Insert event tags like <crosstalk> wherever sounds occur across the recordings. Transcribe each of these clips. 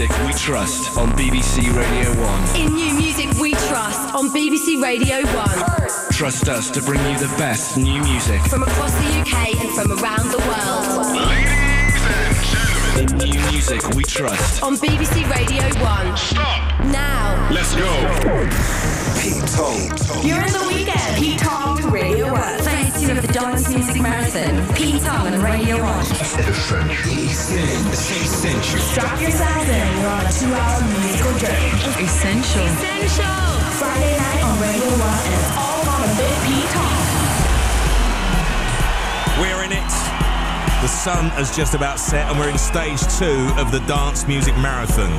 music we trust on BBC Radio 1. In new music we trust on BBC Radio 1. Trust us to bring you the best new music from across the UK and from around the world. Ladies and gentlemen, in new music we trust on BBC Radio 1. Stop. Now. Let's go. Pete Tong. You're in the weekend. Pete Tong Radio 1. Phase 2 of the Dance Music Marathon. Pete Tong and Radio 1. Essential. Strap yourselves in. You're on a two-hour musical journey. Essential. Essential. Friday night on Radio 1 and it's all on a bit Pete Tong. We're in it. The sun has just about set and we're in stage two of the Dance Music Marathon.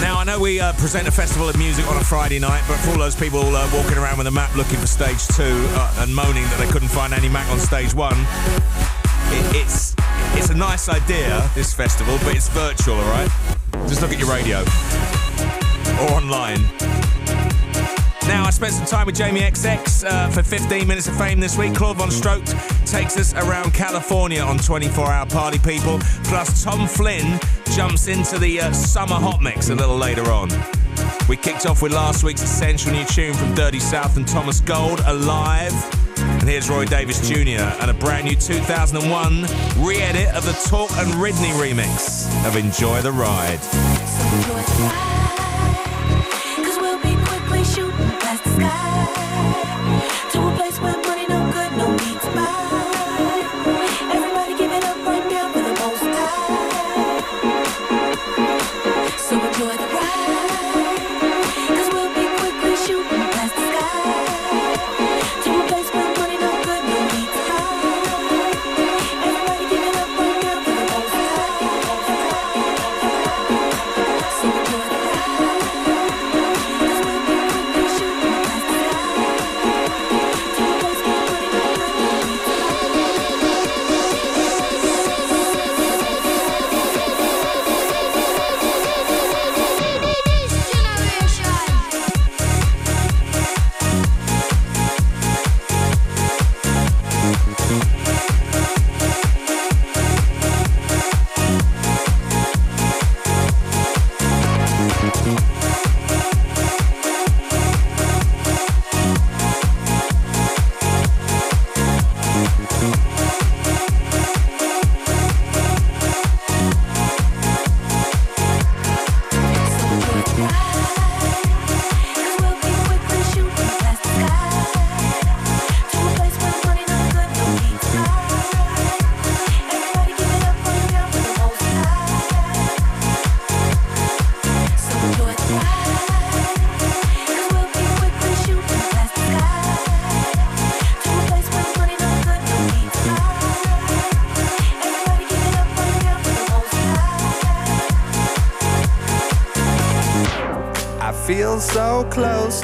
Now, I know we uh, present a festival of music on a Friday night, but for all those people uh, walking around with a map looking for stage two uh, and moaning that they couldn't find any Mac on stage one, it, it's it's a nice idea, this festival, but it's virtual, all right? Just look at your radio or online. Now, I spent some time with Jamie XX uh, for 15 minutes of fame this week. Claude VonStroke takes us around California on 24 Hour Party People. Plus, Tom Flynn jumps into the uh, summer hot mix a little later on. We kicked off with last week's essential new tune from Dirty South and Thomas Gold, Alive. And here's Roy Davis Jr. and a brand new 2001 re edit of the Talk and Ridney remix of Enjoy the Ride.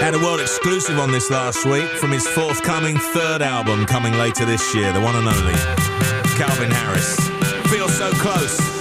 Had a world exclusive on this last week from his forthcoming third album coming later this year, the one and only Calvin Harris. Feel so close.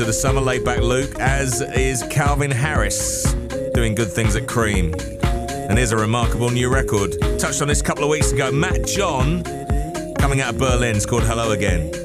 Of the summer, Laidback Luke, as is Calvin Harris, doing good things at Cream. And here's a remarkable new record. Touched on this a couple of weeks ago. Matt John, coming out of Berlin, it's called Hello Again.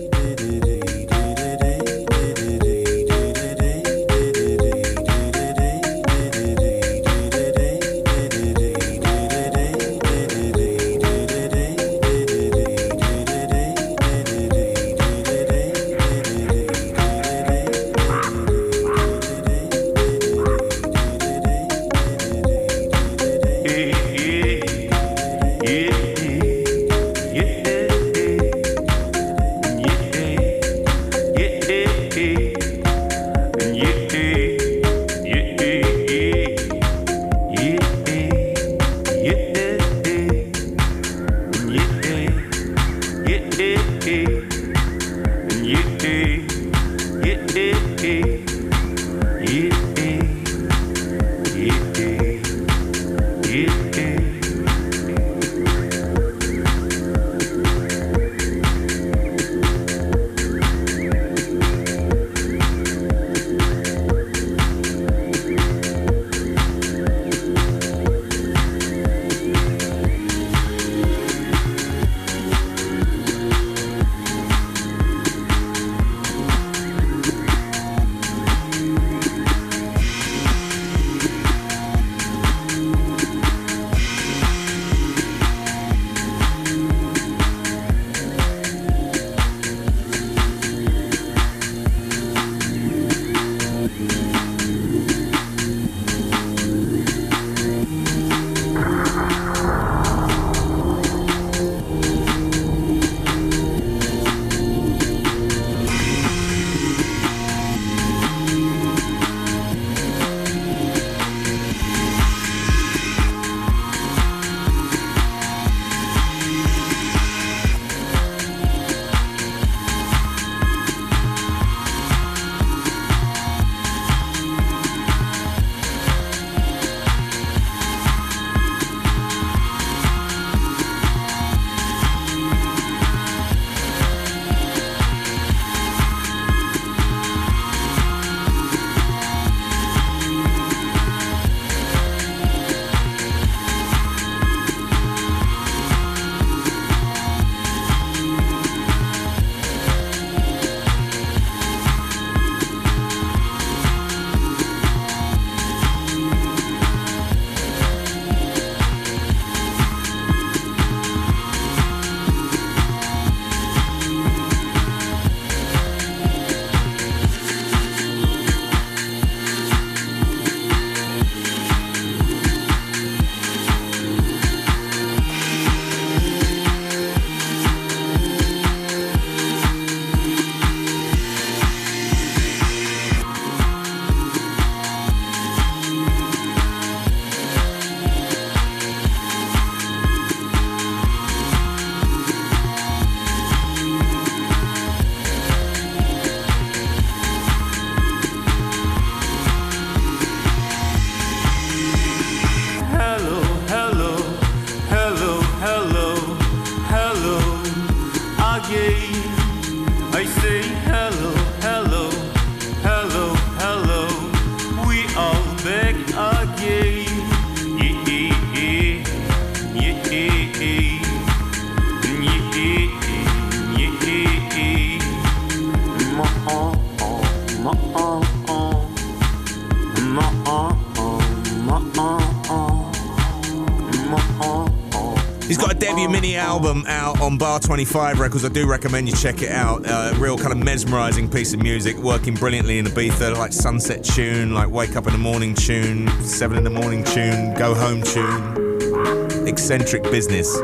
25 Records. I do recommend you check it out. Uh, real kind of mesmerizing piece of music, working brilliantly in Ibiza, like sunset tune, like wake up in the morning tune, seven in the morning tune, go home tune. Eccentric business.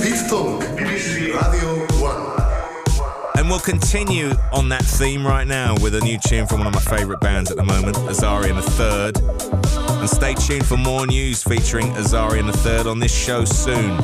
Pete Tong, BBC Radio 1. And we'll continue on that theme right now with a new tune from one of my favourite bands at the moment, Azari and the Third. And stay tuned for more news featuring Azari and the Third on this show soon.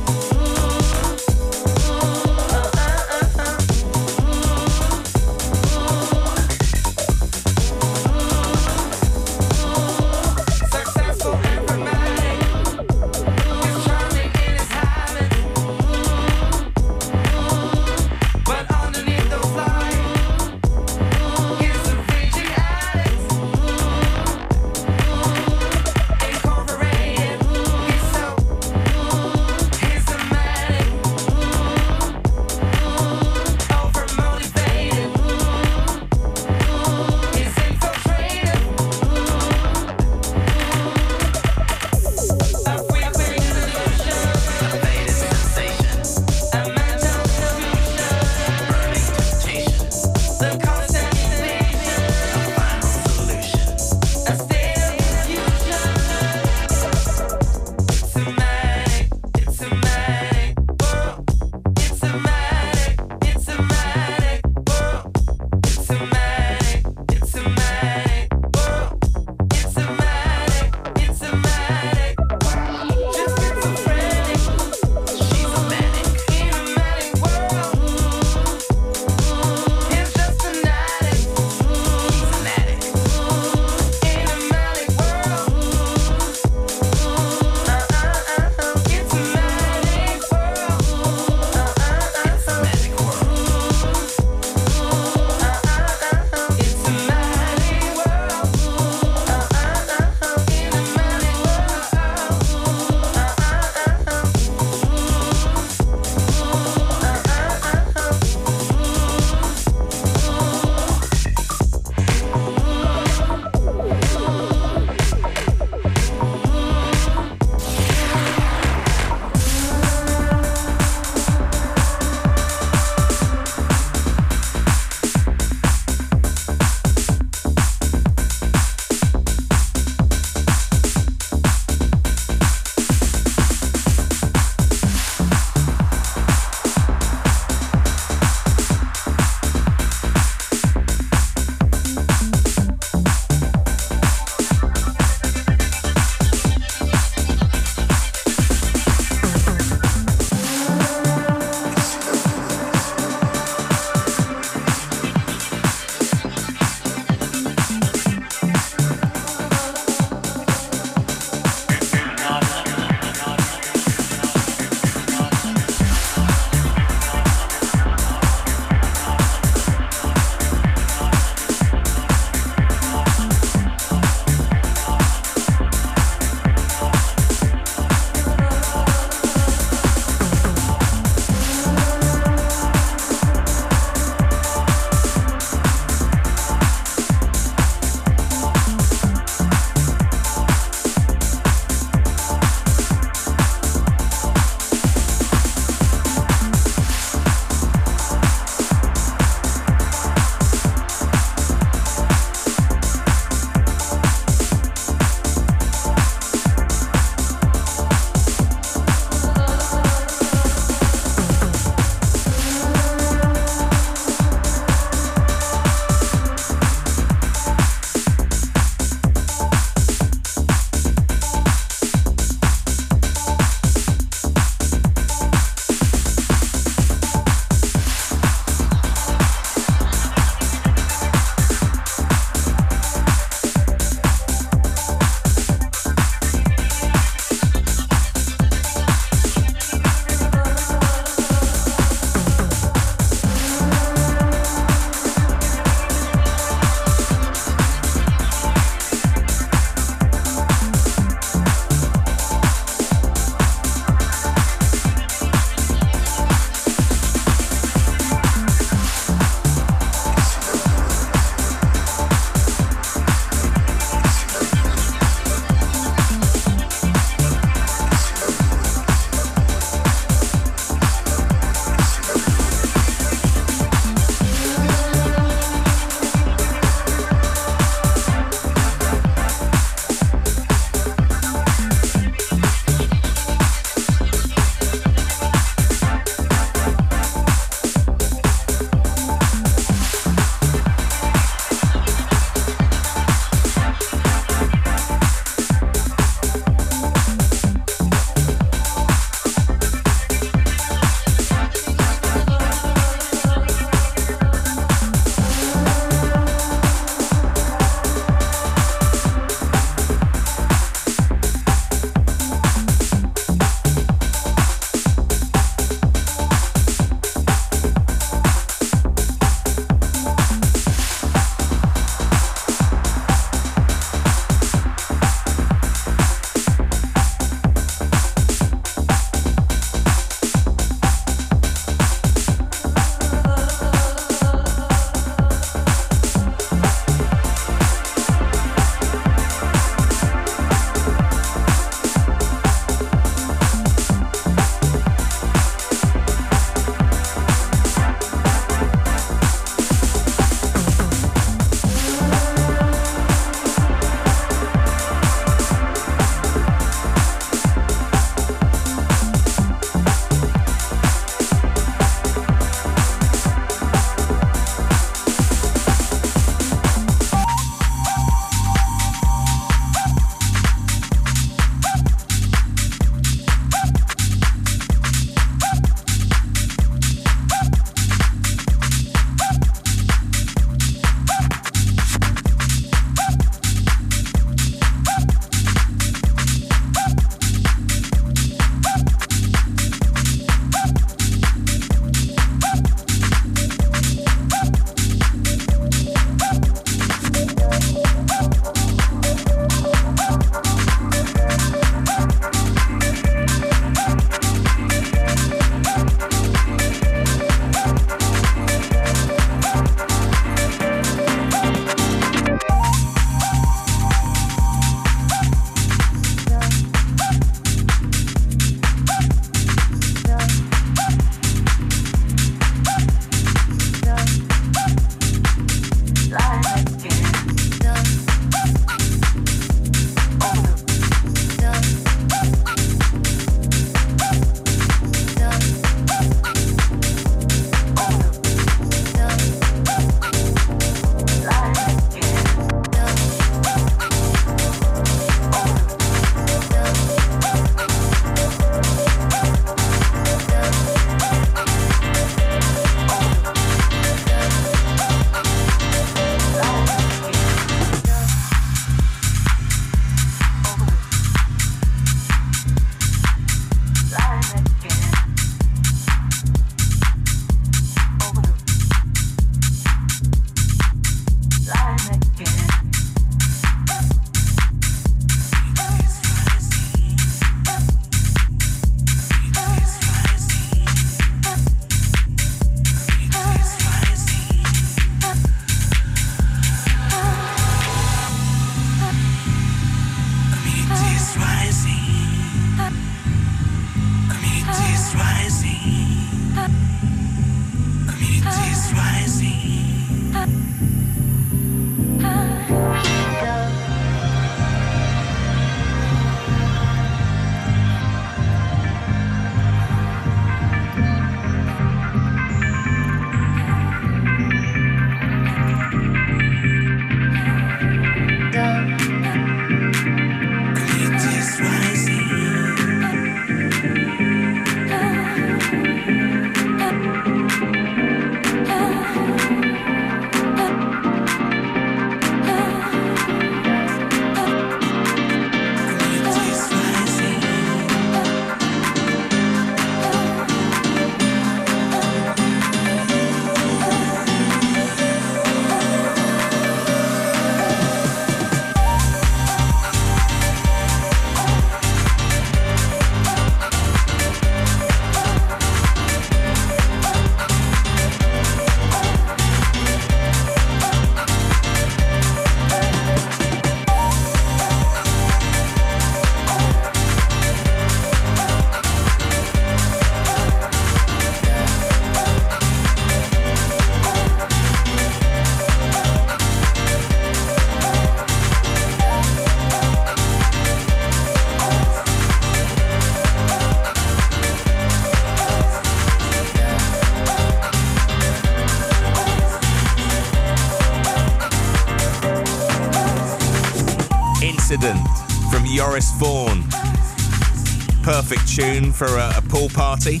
Tune for a, a pool party.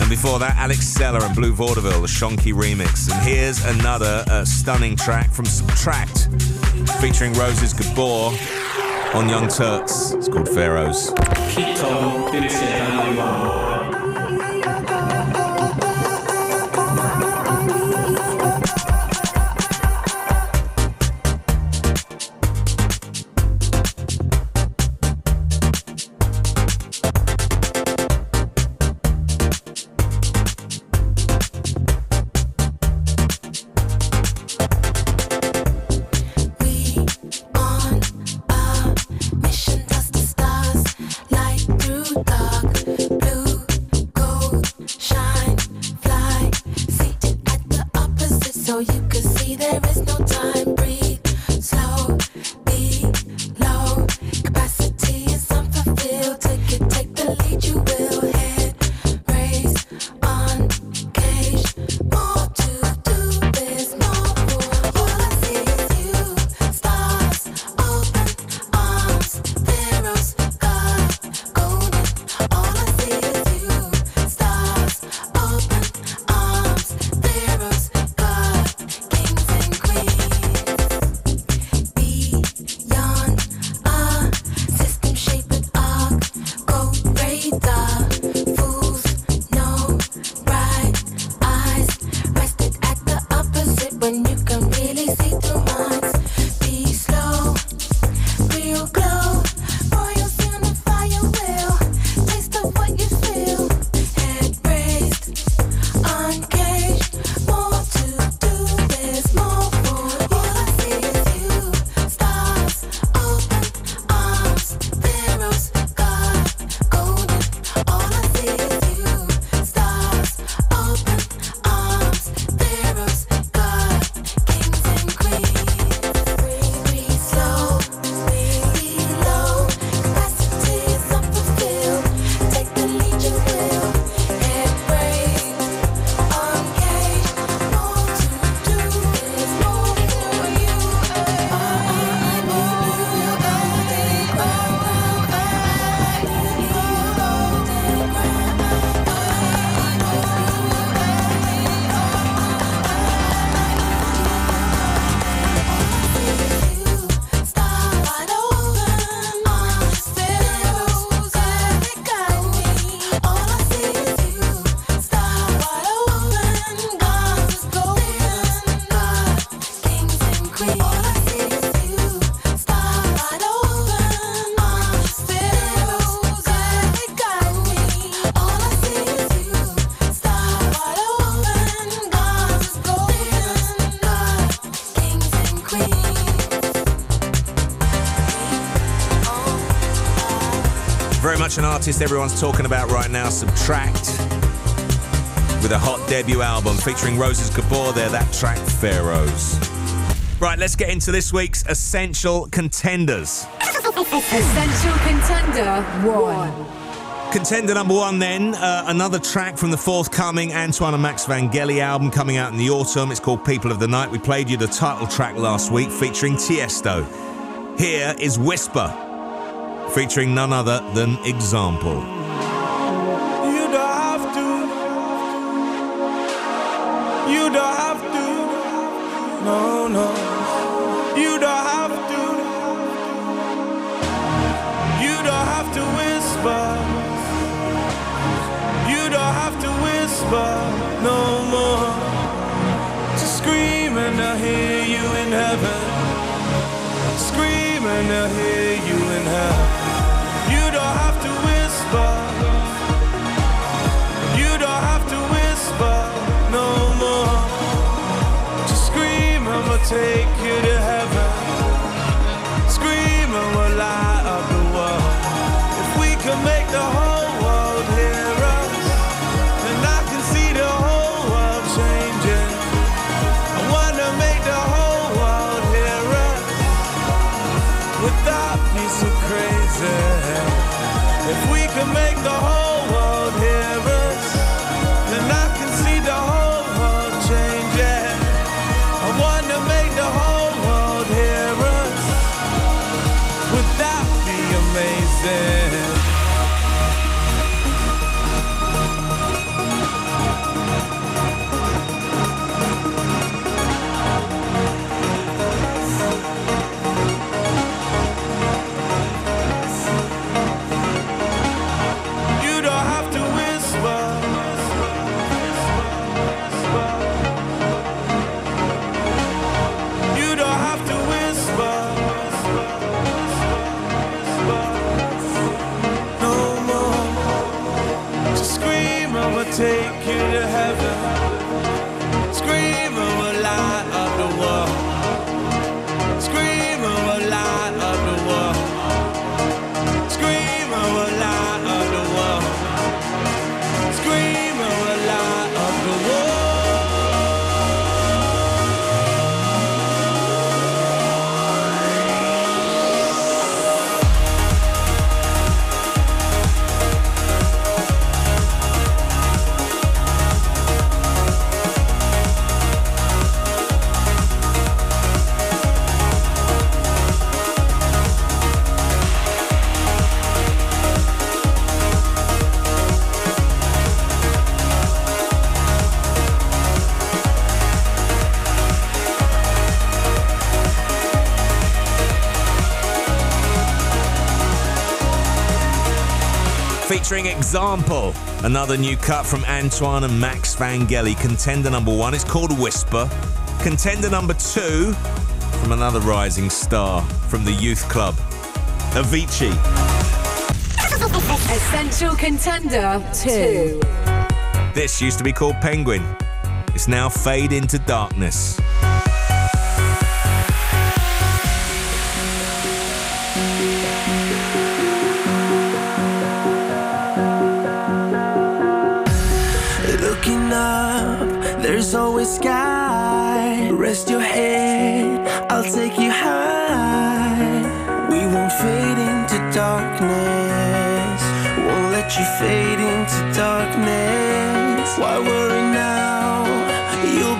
And before that, Alex Seller and Blue Vaudeville, the Shonky remix. And here's another uh, stunning track from SBTRKT, featuring Roses Gabor on Young Turks. It's called Pharaohs. An artist everyone's talking about right now, SBTRKT. With a hot debut album featuring Roses Gabor there, that track, Pharaohs. Right, let's get into this week's Essential Contenders. Essential Contender 1. Contender number one, then, uh, another track from the forthcoming Antoine and Max Vangeli album coming out in the autumn. It's called People of the Night. We played you the title track last week featuring Tiesto. Here is Whisper, featuring none other than Example. You don't have to. You don't have to. No, no. You don't have to. You don't have to whisper. You don't have to whisper no more. Scream and I hear you in heaven. Scream and I hear make the Example, another new cut from Antoine and Max Vangeli. Contender number one, it's called Whisper. Contender number two, from another rising star from the Youth Club, Avicii. Essential Contender 2. This used to be called Penguin. It's now Fade into Darkness. Always sky. Rest your head, I'll take you high. We won't fade into darkness. Won't let you fade into darkness. Why worry now? You'll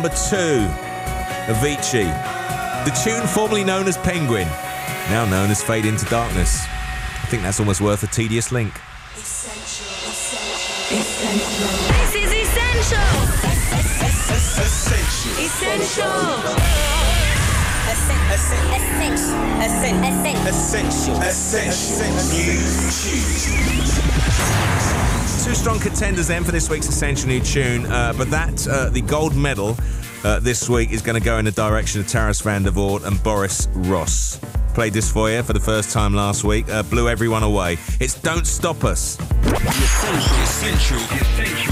number two, Avicii. The tune formerly known as Penguin, now known as Fade into Darkness. I think that's almost worth a tedious link. Essential, essential, essential. This is Essential. Essential. Two strong contenders then for this week's Essential New Tune, uh, but that, uh, the gold medal uh, this week is going to go in the direction of Taras van der Voort and Boris Ross. Played this for you for the first time last week, uh, blew everyone away. It's Don't Stop Us. The Essential the essential, the essential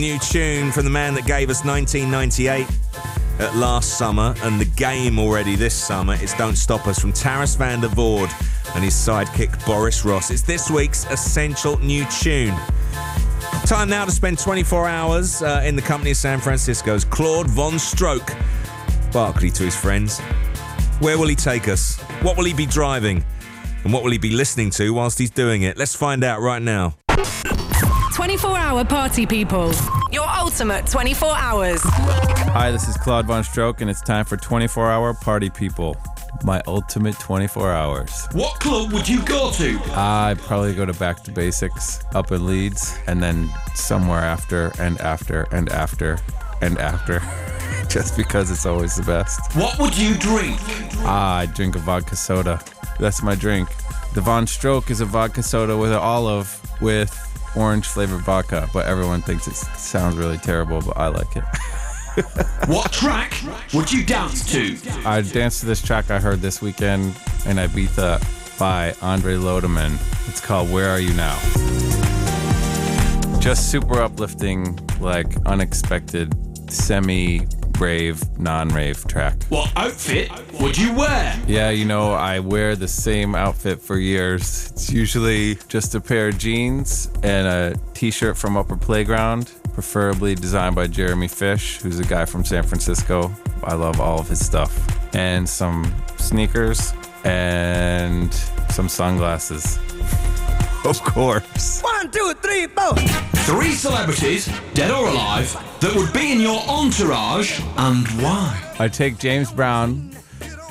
new tune from the man that gave us 1998 at last summer and the game already this summer. It's Don't Stop Us from Taras van der Voorde and his sidekick Boris Ross. It's this week's essential new tune. Time now to spend 24 hours uh, in the company of San Francisco's Claude Von Stroke. Barclay to his friends. Where will he take us? What will he be driving? And what will he be listening to whilst he's doing it? Let's find out right now. 24 hour party people. Your ultimate 24 hours. Hi, this is Claude VonStroke, and it's time for 24 hour party people. My ultimate 24 hours. What club would you go to? I'd probably go to Back to Basics up in Leeds, and then somewhere after, and after, and after, and after. <laughs> Just because it's always the best. What would you drink? Ah, I drink a vodka soda. That's my drink. The VonStroke is a vodka soda with an olive with orange flavored vodka, but everyone thinks it sounds really terrible, but I like it. <laughs> What track would you dance to? I danced to this track I heard this weekend in Ibiza by Andre Lodemann. It's called Where Are You Now? Just super uplifting, like unexpected, semi rave, non rave track. What outfit would you wear? Yeah, you know, I wear the same outfit for years. It's usually just a pair of jeans and a t shirt from Upper Playground, preferably designed by Jeremy Fish, who's a guy from San Francisco. I love all of his stuff. And some sneakers and some sunglasses. <laughs> Of course. One, two, three, four. Three celebrities, dead or alive, that would be in your entourage and why? I take James Brown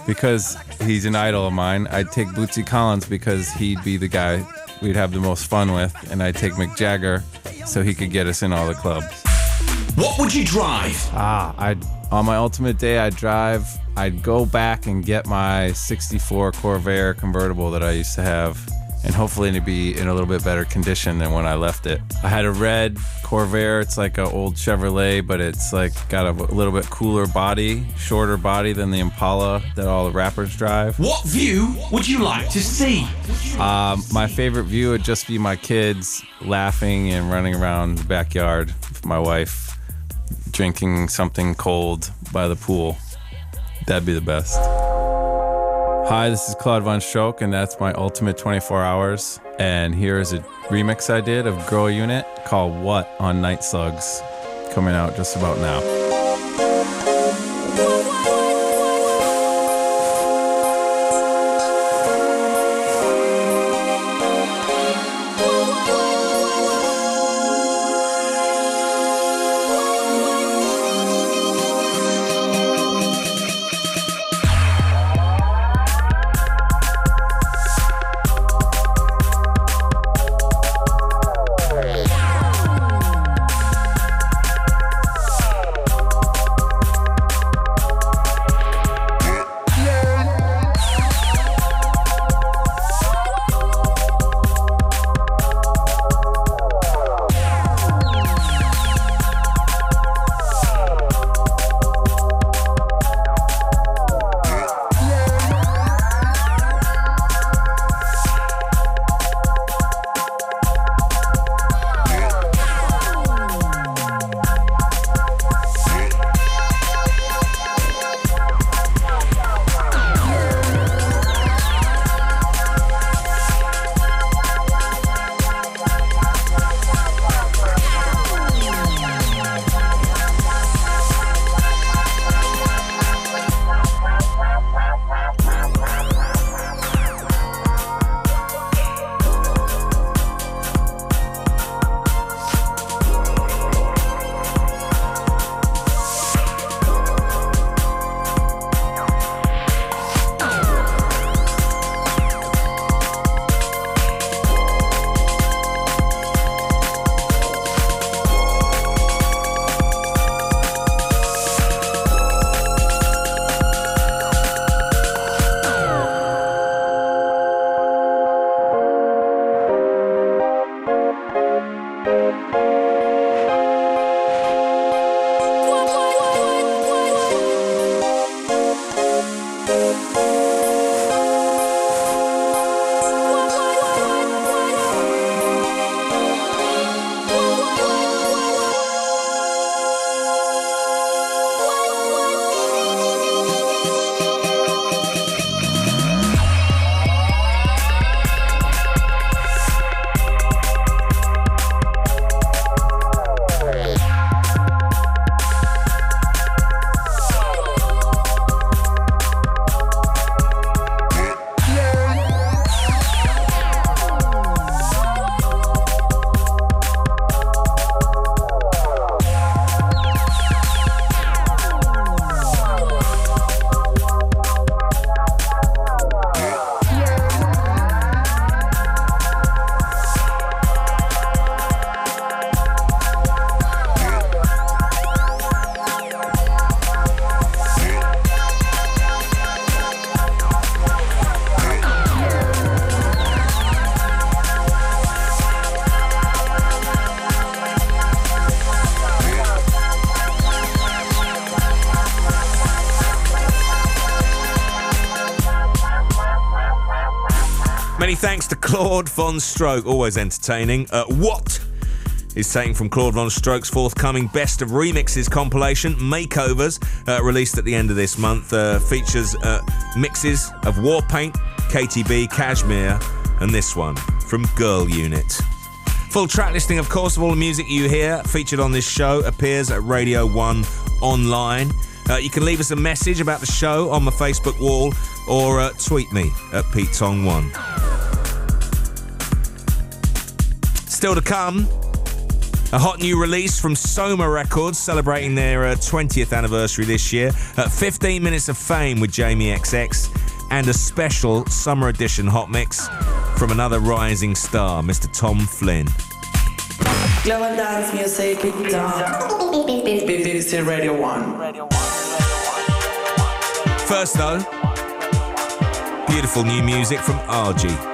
because he's an idol of mine. I'd take Bootsy Collins because he'd be the guy we'd have the most fun with. And I'd take Mick Jagger so he could get us in all the clubs. What would you drive? Ah, I'd on my ultimate day I'd drive I'd go back and get my 64 Corvair convertible that I used to have and hopefully it'd be in a little bit better condition than when I left it. I had a red Corvair. It's like an old Chevrolet, but it's like got a, a little bit cooler body, shorter body than the Impala that all the rappers drive. What view would you like to see? Um, my favorite view would just be my kids laughing and running around the backyard with my wife drinking something cold by the pool. That'd be the best. Hi, this is Claude VonStroke, and that's my ultimate 24 hours. And here is a remix I did of Girl Unit called What on Night Slugs, coming out just about now. To Claude VonStroke, always entertaining. Uh, what is taken from Claude VonStroke's forthcoming Best of Remixes compilation, Makeovers, uh, released at the end of this month. Uh, features uh, mixes of Warpaint, KTB, Cashmere, and this one from Girl Unit. Full track listing, of course, of all the music you hear featured on this show appears at Radio 1 online. Uh, you can leave us a message about the show on my Facebook wall or uh, tweet me at Pete Tong one Still to come, a hot new release from Soma Records celebrating their uh, 20th anniversary this year. Uh, 15 minutes of fame with Jamie XX and a special summer edition hot mix from another rising star, Mr. Tom Flynn. Global dance music, Tong. BBC Radio 1. First, though, beautiful new music from Argy.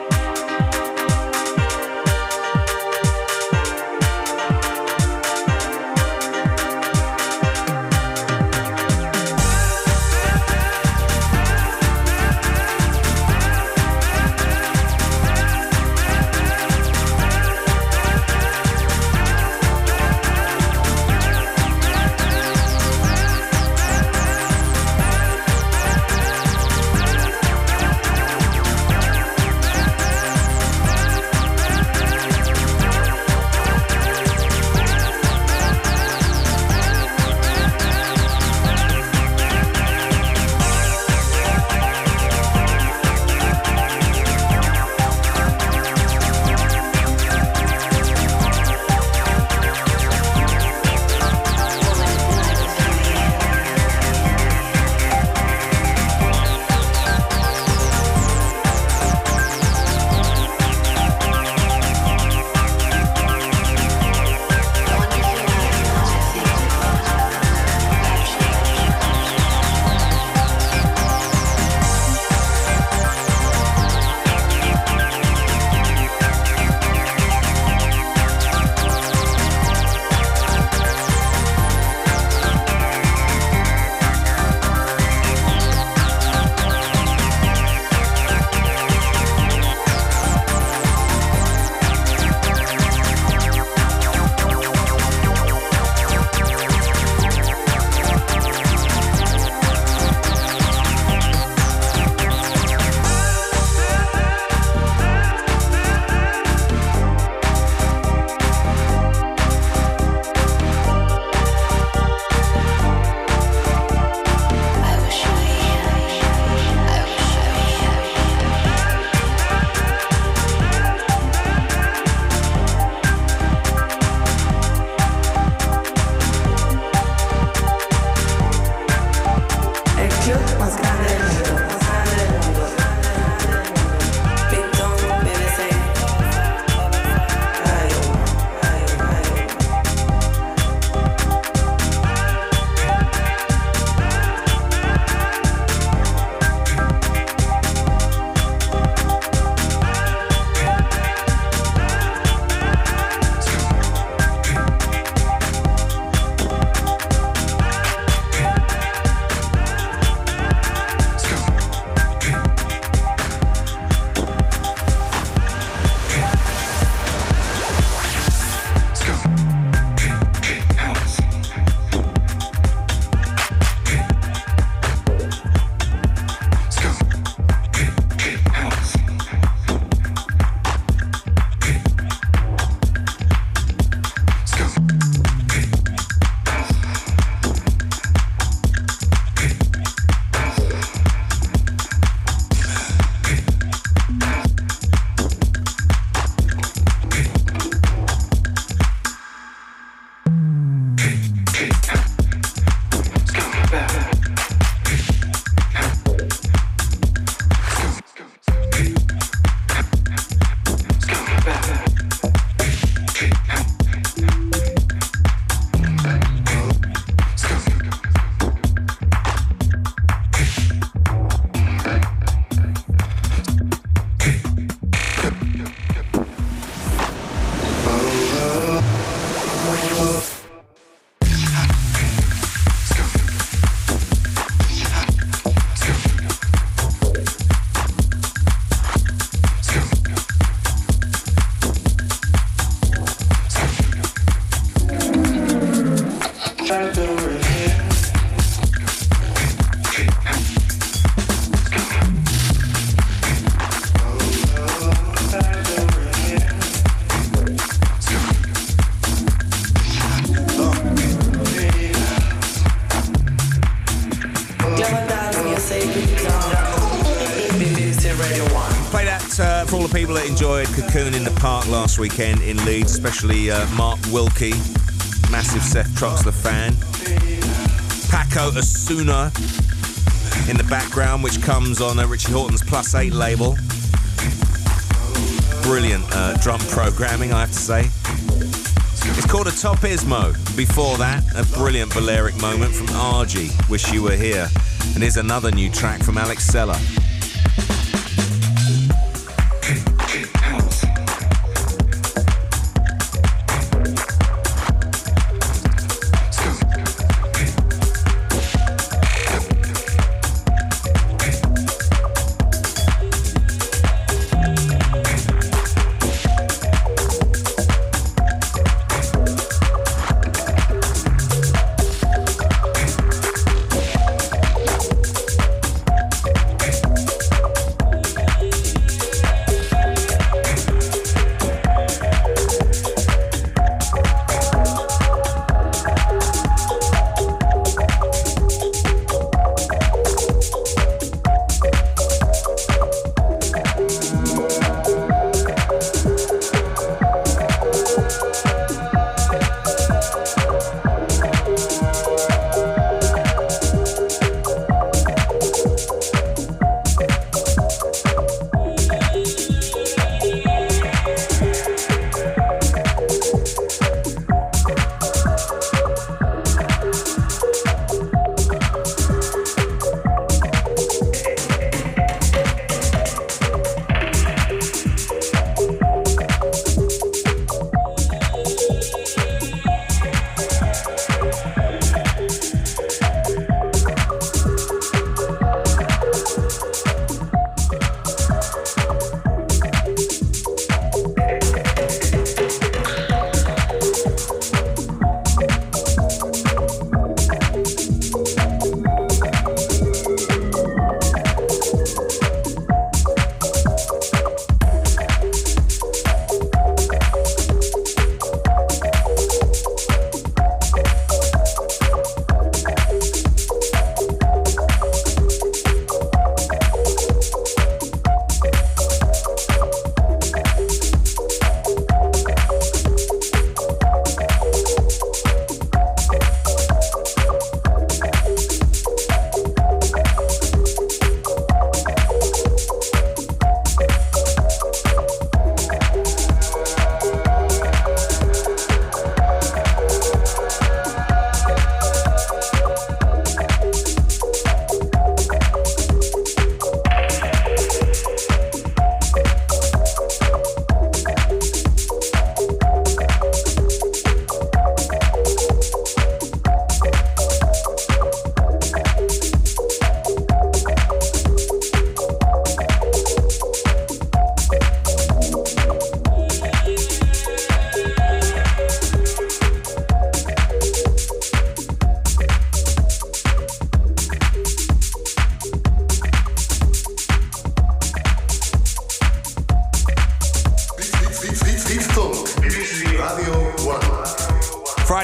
Last weekend in Leeds, especially uh, Mark Wilkie, massive Seth Troxler fan. Paco Osuna in the background, which comes on uh, Richie Hawtin's Plus 8 label. Brilliant uh, drum programming, I have to say. It's called a Top Ismo. Before that, a brilliant Balearic moment from Argy, Wish You Were Here. And here's another new track from Alex Seller.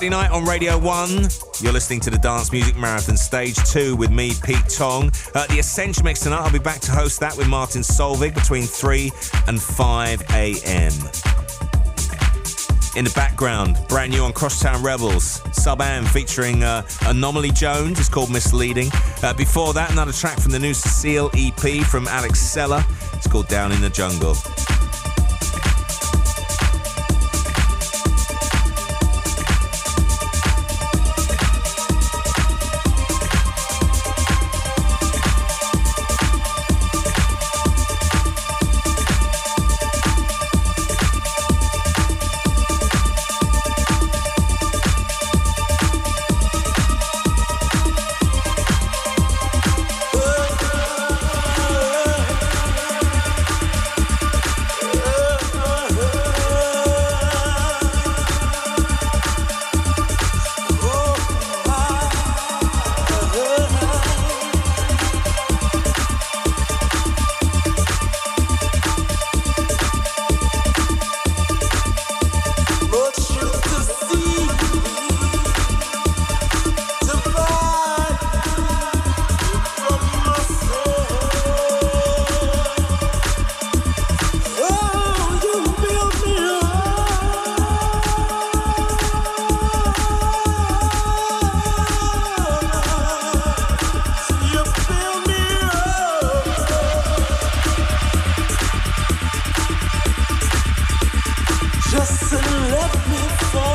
Friday night on Radio 1. You're listening to the Dance Music Marathon Stage 2 with me, Pete Tong. Uh, the Essential Mix tonight, I'll be back to host that with Martin Solveig between 3 and 5 a.m. In the background, brand new on Crosstown Rebels, Sub Am featuring uh, Anomaly Jones. It's called Misleading. Uh, before that, another track from the new Cecile EP from Alex Seller. It's called Down in the Jungle. Let me fall.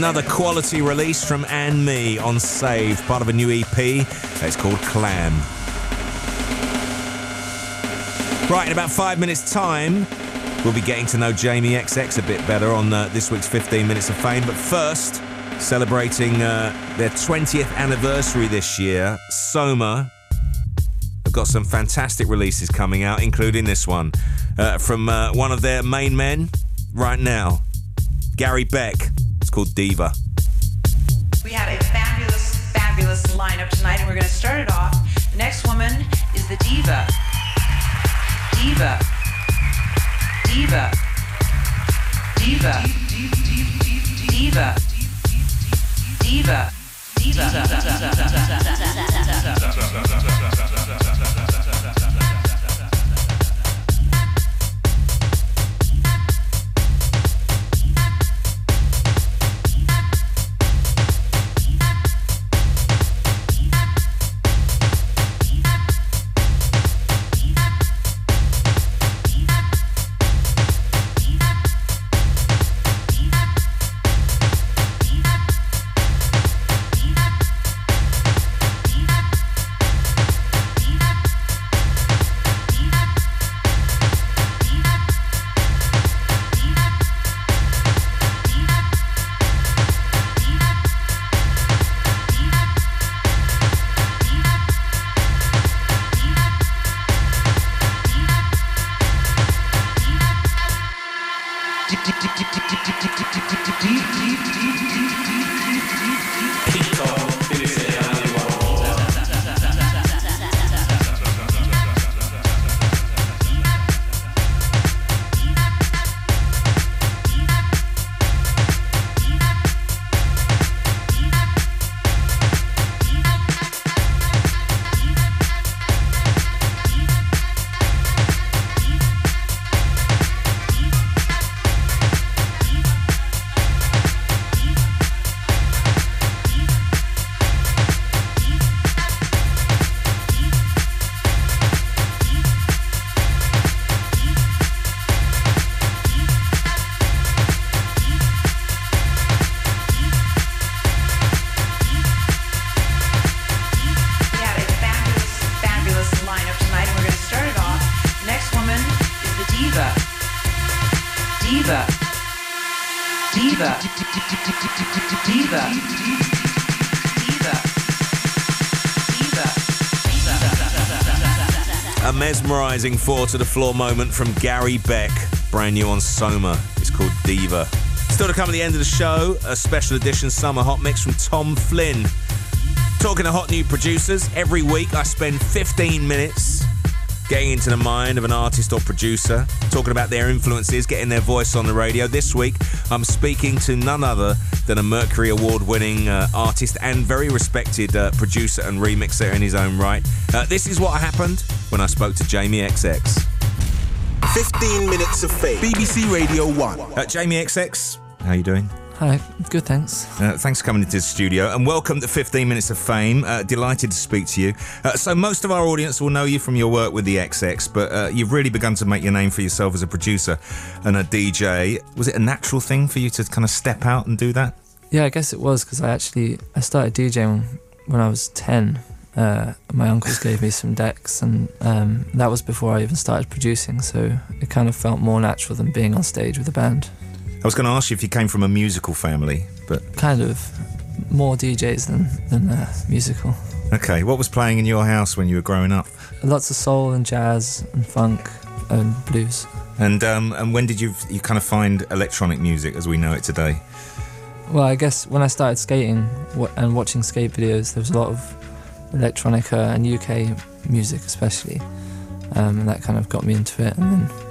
Another quality release from Anne Me on Save, part of a new EP. It's called Clam. Right, in about five minutes' time, we'll be getting to know Jamie XX a bit better on uh, this week's 15 Minutes of Fame. But first, celebrating uh, their 20th anniversary this year, Soma have got some fantastic releases coming out, including this one uh, from uh, one of their main men right now, Gary Beck. It's called Diva. We have a fabulous, fabulous lineup tonight, and we're going to start it off. The next woman is the diva. Diva. Diva. Diva. Diva. Diva. We A mesmerising four to the floor moment from Gary Beck, brand new on Soma. It's called Diva. Still to come at the end of the show, a special edition summer hot mix from Tom Flynn. Talking to hot new producers, every week I spend 15 minutes getting into the mind of an artist or producer, talking about their influences, getting their voice on the radio. This week I'm speaking to none other than a Mercury Award winning uh, artist and very respected uh, producer and remixer in his own right. Uh, this is what happened when I spoke to Jamie XX. 15 minutes of fame. BBC Radio 1. Uh, Jamie XX, how you doing? Hi, good, thanks. Uh, thanks for coming into the studio and welcome to 15 Minutes of Fame. Uh, delighted to speak to you. Uh, so, most of our audience will know you from your work with the XX, but uh, you've really begun to make your name for yourself as a producer and a DJ. Was it a natural thing for you to kind of step out and do that? Yeah, I guess it was because I actually I started DJing when I was ten. Uh, my uncles gave me some decks, and um, that was before I even started producing. So it kind of felt more natural than being on stage with a band. I was going to ask you if you came from a musical family, but. Kind of more DJs than than uh, musical. Okay, what was playing in your house when you were growing up? Lots of soul and jazz and funk and blues. And um, and when did you you kind of find electronic music as we know it today? Well, I guess when I started skating and watching skate videos, there was a lot of electronica and UK music, especially, um, and that kind of got me into it. And then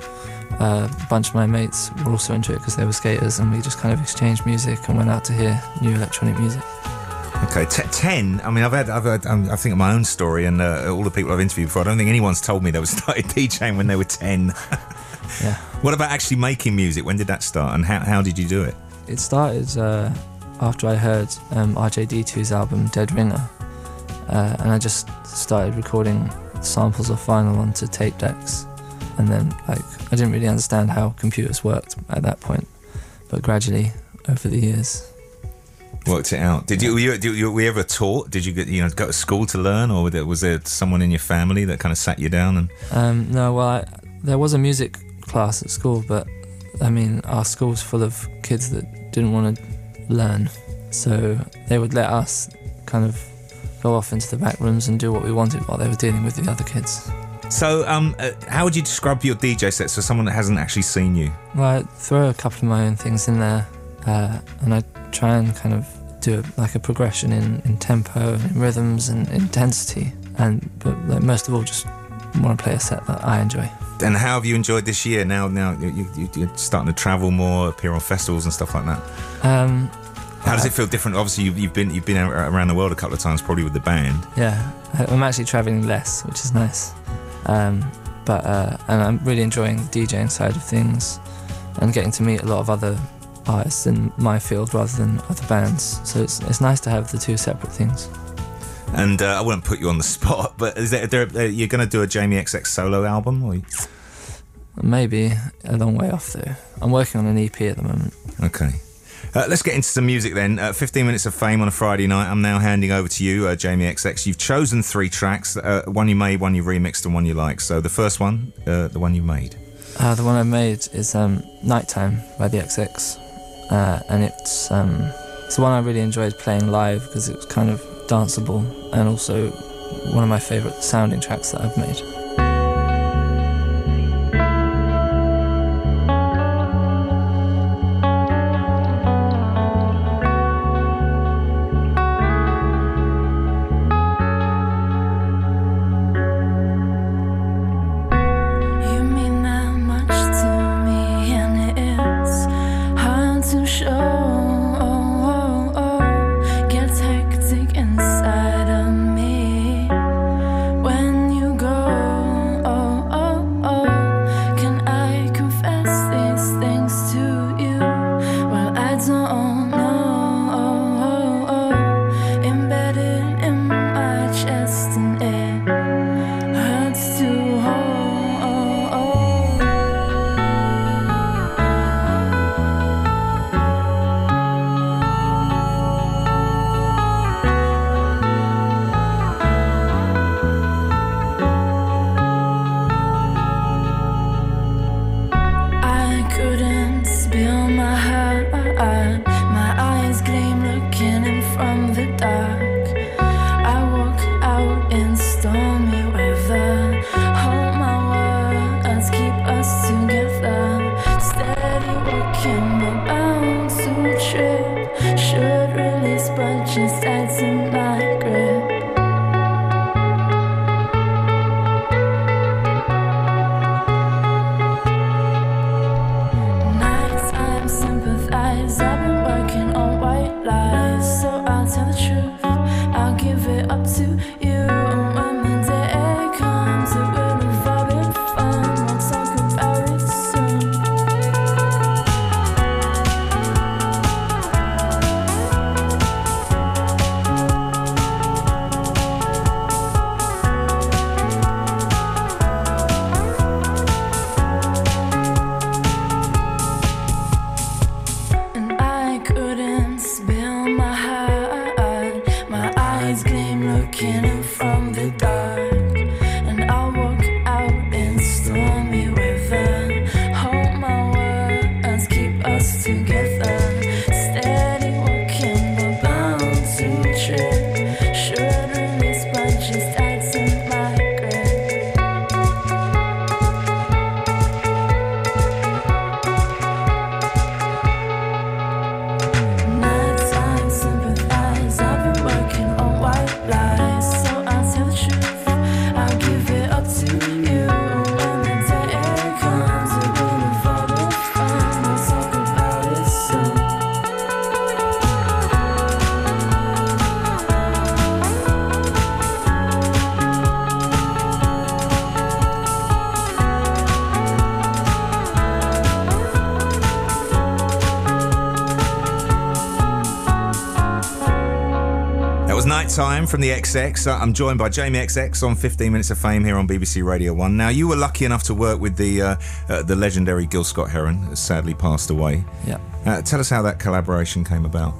uh, a bunch of my mates were also into it because they were skaters, and we just kind of exchanged music and went out to hear new electronic music. Okay, t- ten. I mean, I've had, I've had, um, I think my own story and uh, all the people I've interviewed before. I don't think anyone's told me they were <laughs> started DJing when they were ten. <laughs> Yeah. What about actually making music? When did that start, and how, how did you do it? It started uh, after I heard um, RJD2's album Dead Ringer, uh, and I just started recording samples of vinyl onto tape decks. And then, like, I didn't really understand how computers worked at that point, but gradually, over the years, Worked it out. Did you, were you, did you were you ever taught? Did you get you know go to school to learn, or was there, was there someone in your family that kind of sat you down and? Um, no, well, I, there was a music class at school, but I mean, our school was full of kids that didn't want to learn, so they would let us kind of go off into the back rooms and do what we wanted while they were dealing with the other kids. So, um, uh, how would you describe your DJ set for someone that hasn't actually seen you? Well, I throw a couple of my own things in there, uh, and I try and kind of do a, like a progression in, in tempo and in rhythms and intensity, and but like, most of all, just want to play a set that I enjoy. And how have you enjoyed this year? Now, now you, you, you're starting to travel more, appear on festivals and stuff like that. Um, How does it feel different? Obviously, you've, you've been you've been around the world a couple of times, probably with the band. Yeah, I'm actually traveling less, which is nice. Um, but uh, and I'm really enjoying the DJing side of things, and getting to meet a lot of other artists in my field rather than other bands. So it's it's nice to have the two separate things. And uh, I won't put you on the <laughs> spot, but is there, there uh, you're going to do a Jamie XX solo album? Or you- Maybe a long way off though. I'm working on an EP at the moment. Okay. Uh, let's get into some music then. Uh, 15 minutes of fame on a Friday night. I'm now handing over to you, uh, Jamie XX. You've chosen three tracks uh, one you made, one you remixed, and one you like. So the first one, uh, the one you made. Uh, the one I made is um, Nighttime by the XX, and it's um, it's the one I really enjoyed playing live because it was kind of danceable and also one of my favourite sounding tracks that I've made. From the XX. Uh, I'm joined by Jamie XX on 15 Minutes of Fame here on BBC Radio 1. Now, you were lucky enough to work with the uh, uh, the legendary Gil Scott Heron, sadly passed away. Yeah. Uh, tell us how that collaboration came about.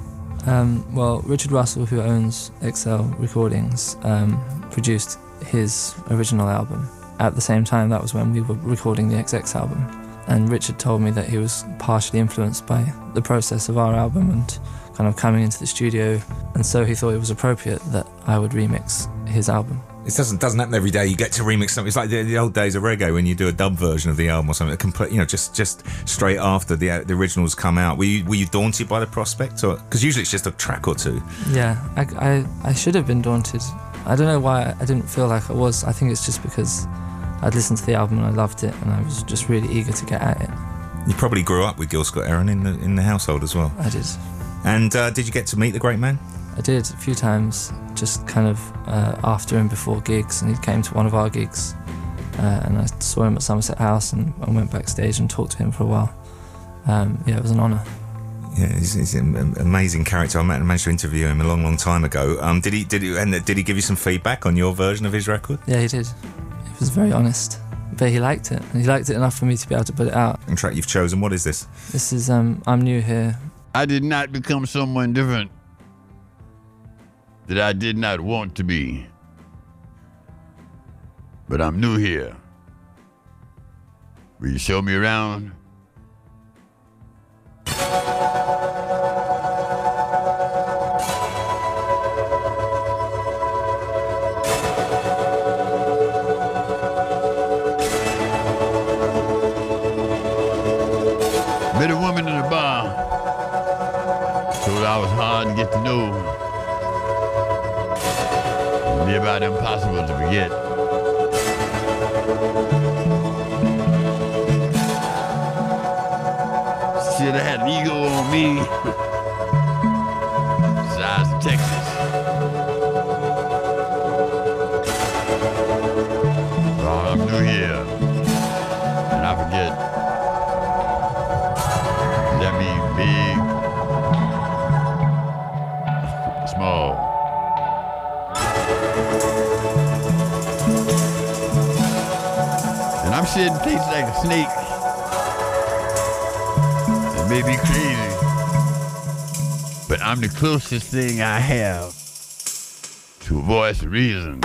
Um, well, Richard Russell, who owns XL Recordings, um, produced his original album. At the same time, that was when we were recording the XX album. And Richard told me that he was partially influenced by the process of our album and kind of coming into the studio. And so he thought it was appropriate I would remix his album. It doesn't doesn't happen every day. You get to remix something. It's like the, the old days of reggae when you do a dub version of the album or something. Complete, you know, just just straight after the uh, the originals come out. Were you were you daunted by the prospect, or because usually it's just a track or two? Yeah, I, I, I should have been daunted. I don't know why I didn't feel like I was. I think it's just because I'd listened to the album and I loved it, and I was just really eager to get at it. You probably grew up with Gil Scott Heron in the in the household as well. I did. And uh, did you get to meet the great man? I did a few times, just kind of uh, after and before gigs, and he came to one of our gigs, uh, and I saw him at Somerset House, and, and went backstage and talked to him for a while. Um, yeah, it was an honour. Yeah, he's, he's an amazing character. I managed to interview him a long, long time ago. Um, did he? Did he? And did he give you some feedback on your version of his record? Yeah, he did. He was very honest, but he liked it, and he liked it enough for me to be able to put it out. And track you've chosen. What is this? This is um, I'm new here. I did not become someone different that I did not want to be. But I'm new here. Will you show me around? Met a woman in a bar. Told I was hard to get to know. About impossible to forget. Should have had an ego on me. <laughs> And I'm shedding taste like a snake. It may be crazy, but I'm the closest thing I have to a voice of reason.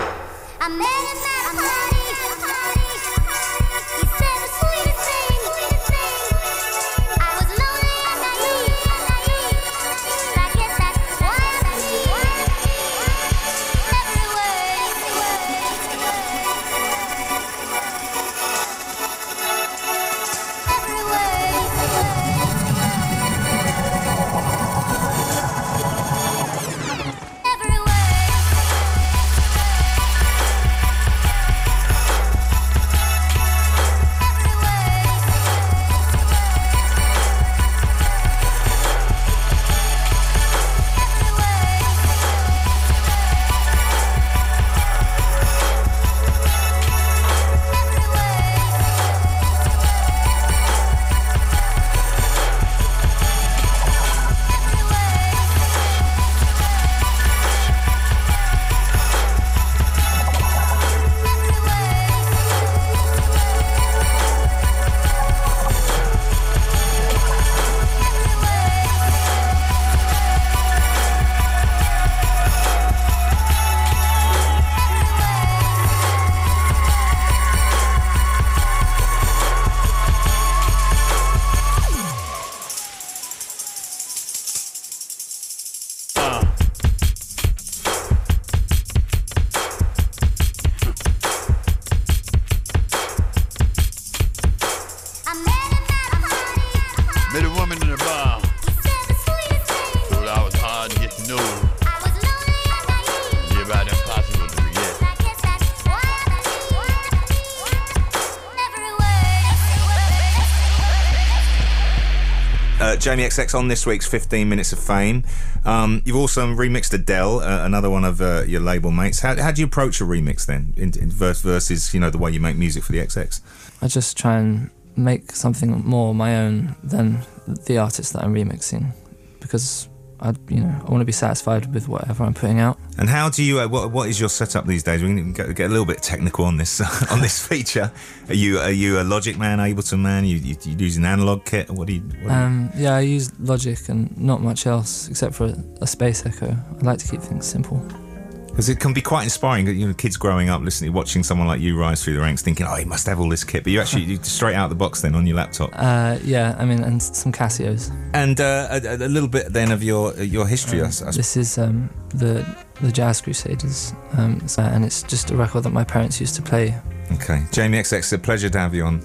Uh, Jamie XX on this week's 15 Minutes of Fame. Um, you've also remixed Adele, uh, another one of uh, your label mates. How, how do you approach a remix then, in, in verse versus you know the way you make music for the XX? I just try and make something more my own than the artist that I'm remixing, because I, you know, I want to be satisfied with whatever I'm putting out. And how do you? Uh, what, what is your setup these days? We can get, get a little bit technical on this <laughs> on this <laughs> feature. Are you are you a Logic man, Ableton man? You you, you using analog kit? What do you? What do you Um, yeah, I use Logic and not much else except for a, a space echo. I like to keep things simple. Because it can be quite inspiring. You know, kids growing up listening, watching someone like you rise through the ranks, thinking, "Oh, he must have all this kit." But you actually you straight out the box then on your laptop. Uh, yeah, I mean, and some Casios. And uh, a, a little bit then of your your history. I s- I s- This is um, the the Jazz Crusaders, um, and it's just a record that my parents used to play. Okay, Jamie XX, it's a pleasure to have you on.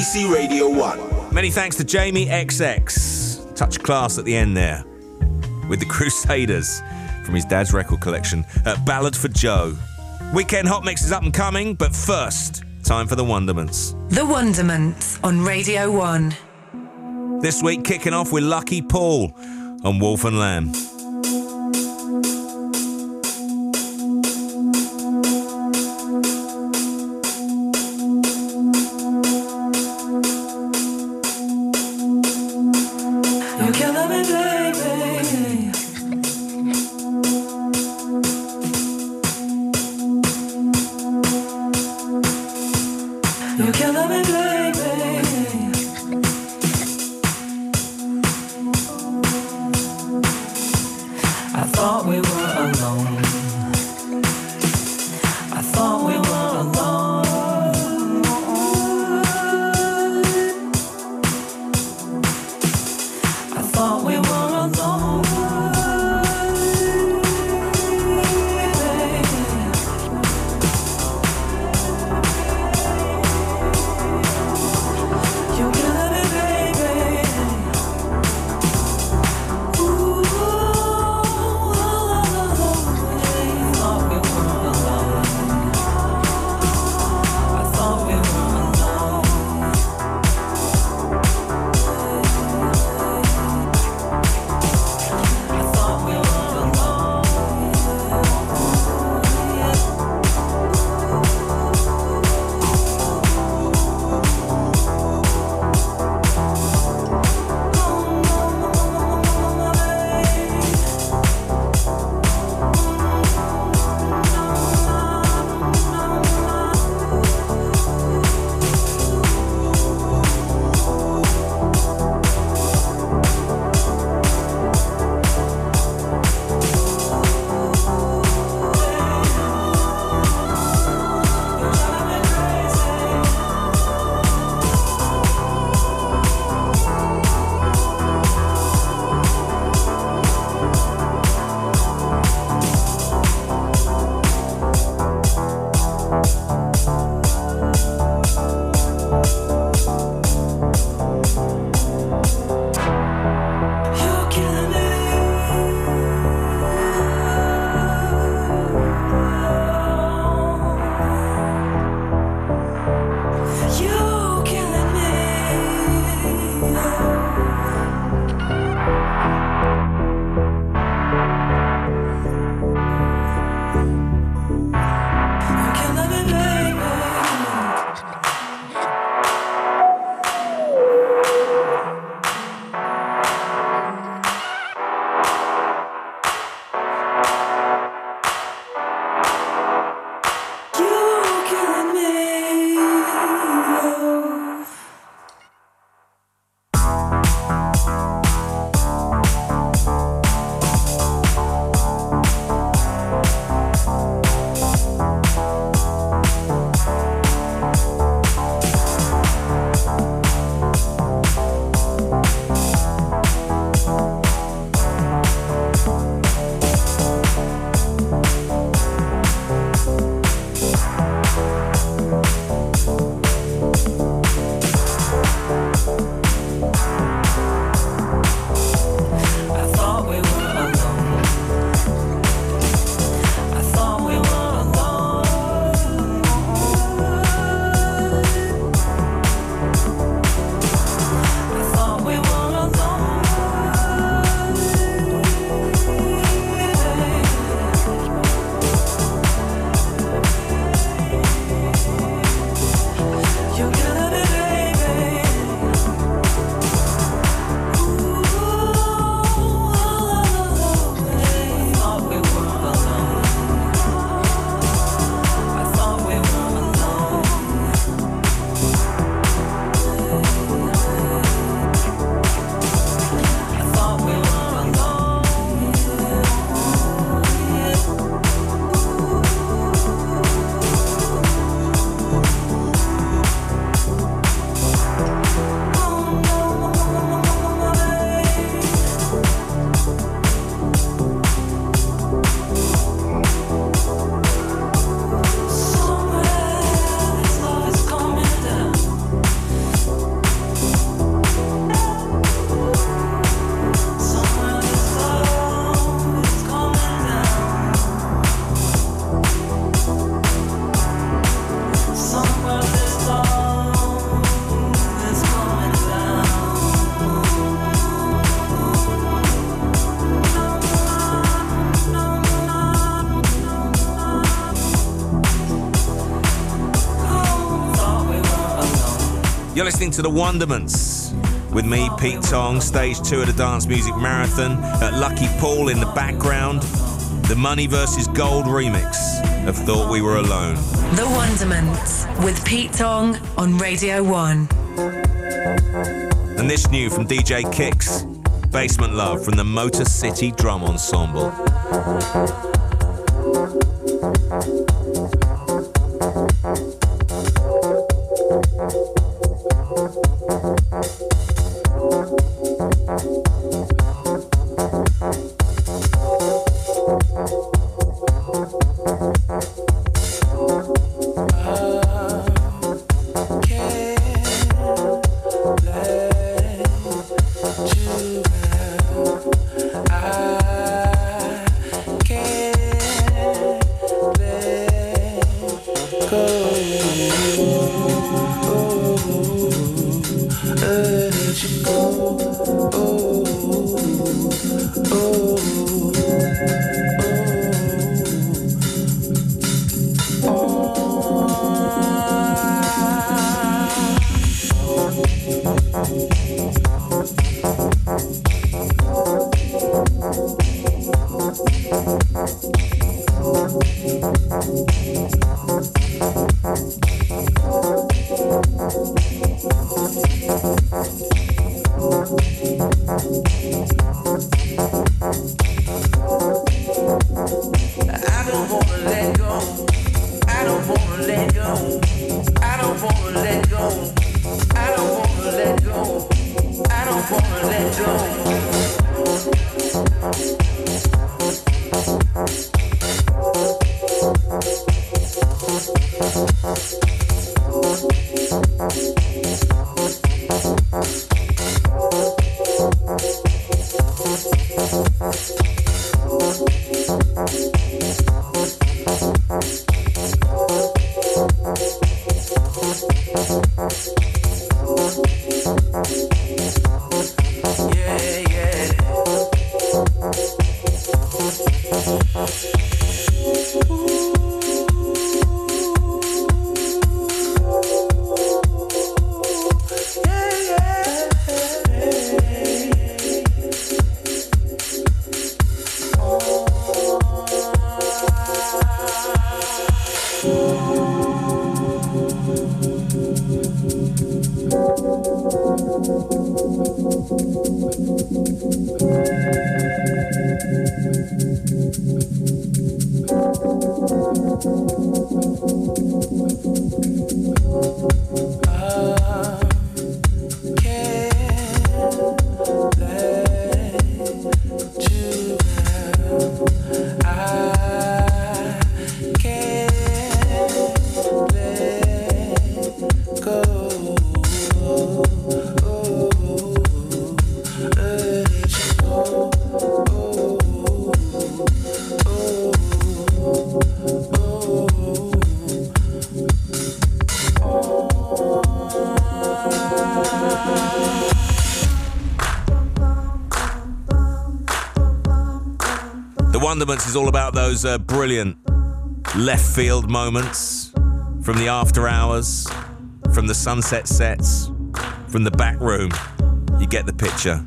BBC Radio 1. Many thanks to Jamie XX. Touch class at the end there. With the <laughs> Crusaders from his dad's record collection. Uh, Ballad for Joe. Weekend Hot Mix is up and coming, but first, time for the Wonderments. The Wonderments on Radio 1. This week kicking off with Lucky Paul on Wolf and Lamb. Listening to The Wonderments with me, Pete Tong, stage two of the Dance Music Marathon at Lucky Paul in the background. The Money versus Gold remix of Thought We Were Alone. The Wonderments with Pete Tong on Radio 1. And this new from DJ Kicks, Basement Love from the Motor City Drum Ensemble. I Wonderments is all about those uh, brilliant left field moments from the after hours, from the sunset sets, from the back room. You get the picture.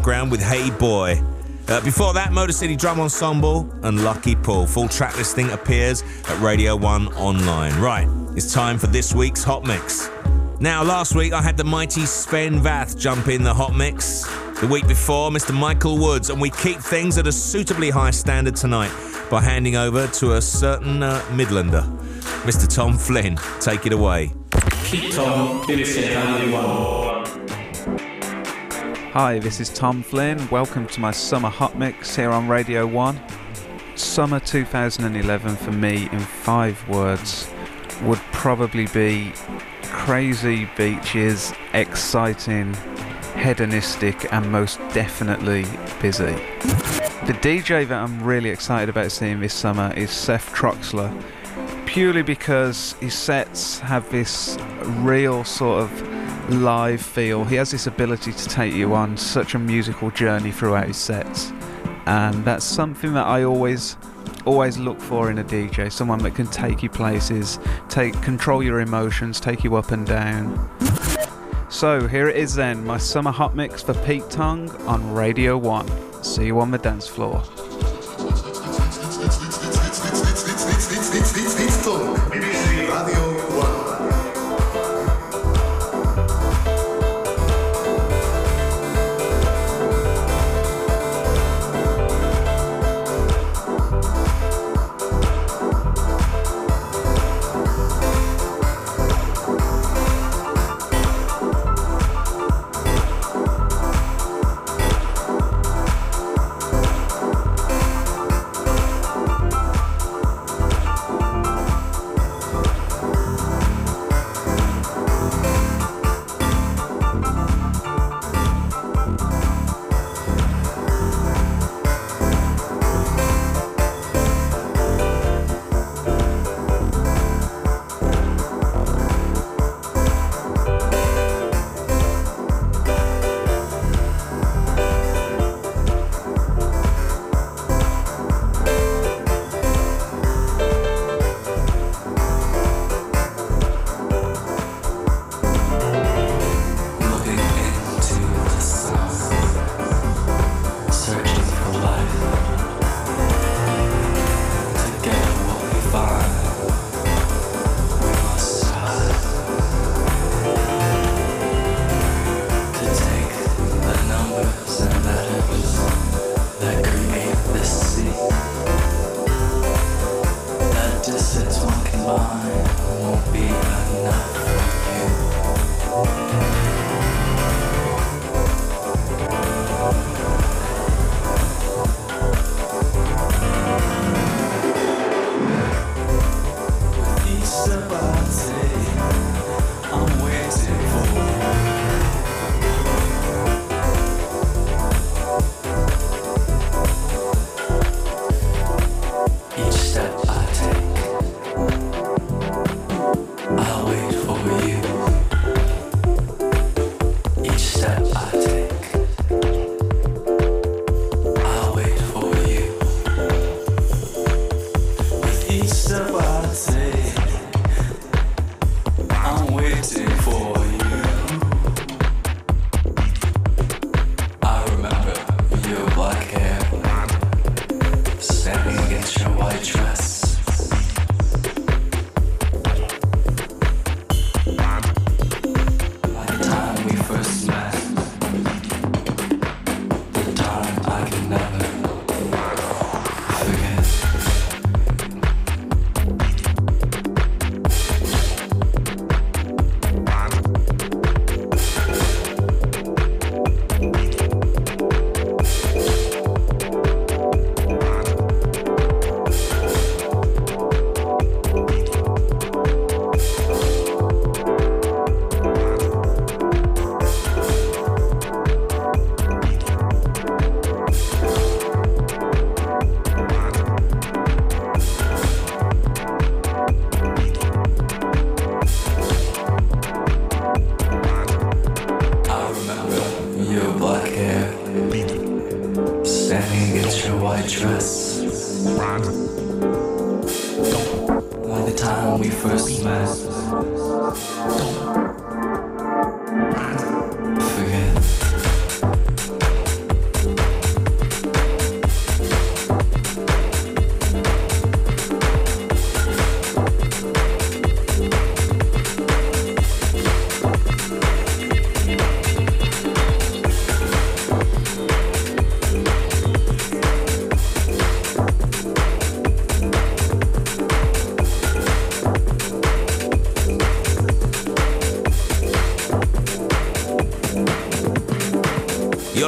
Background with Hey Boy. Uh, before that, Motor City Drum Ensemble and Lucky Pull. Full track listing appears at Radio 1 online. Right, it's time for this week's Hot Mix. Now, last week I had the mighty Sven Vath jump in the Hot Mix. The week before, Mr. Michael Woods, and we keep things at a suitably high standard tonight by handing over to a certain uh, Midlander. Mr. Tom Flynn, take it away. Pete Tong, BBC Radio 1. Hi, this is Tom Flynn. Welcome to my summer hot mix here on Radio 1. Summer 2011 for me, in five words, would probably be crazy beaches, exciting, hedonistic, and most definitely busy. The DJ that I'm really excited about seeing this summer is Seth Troxler, purely because his sets have this real sort of live feel. He has this ability to take you on such a musical journey throughout his sets, and that's something that I always always look for in a DJ someone that can take you places take control your emotions take you up and down. So here it is then my summer hot mix for Pete Tong on Radio 1 see you on the dance floor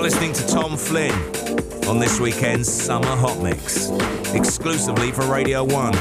You're listening to Tom Flynn on this weekend's Summer Hot Mix, exclusively for Radio 1.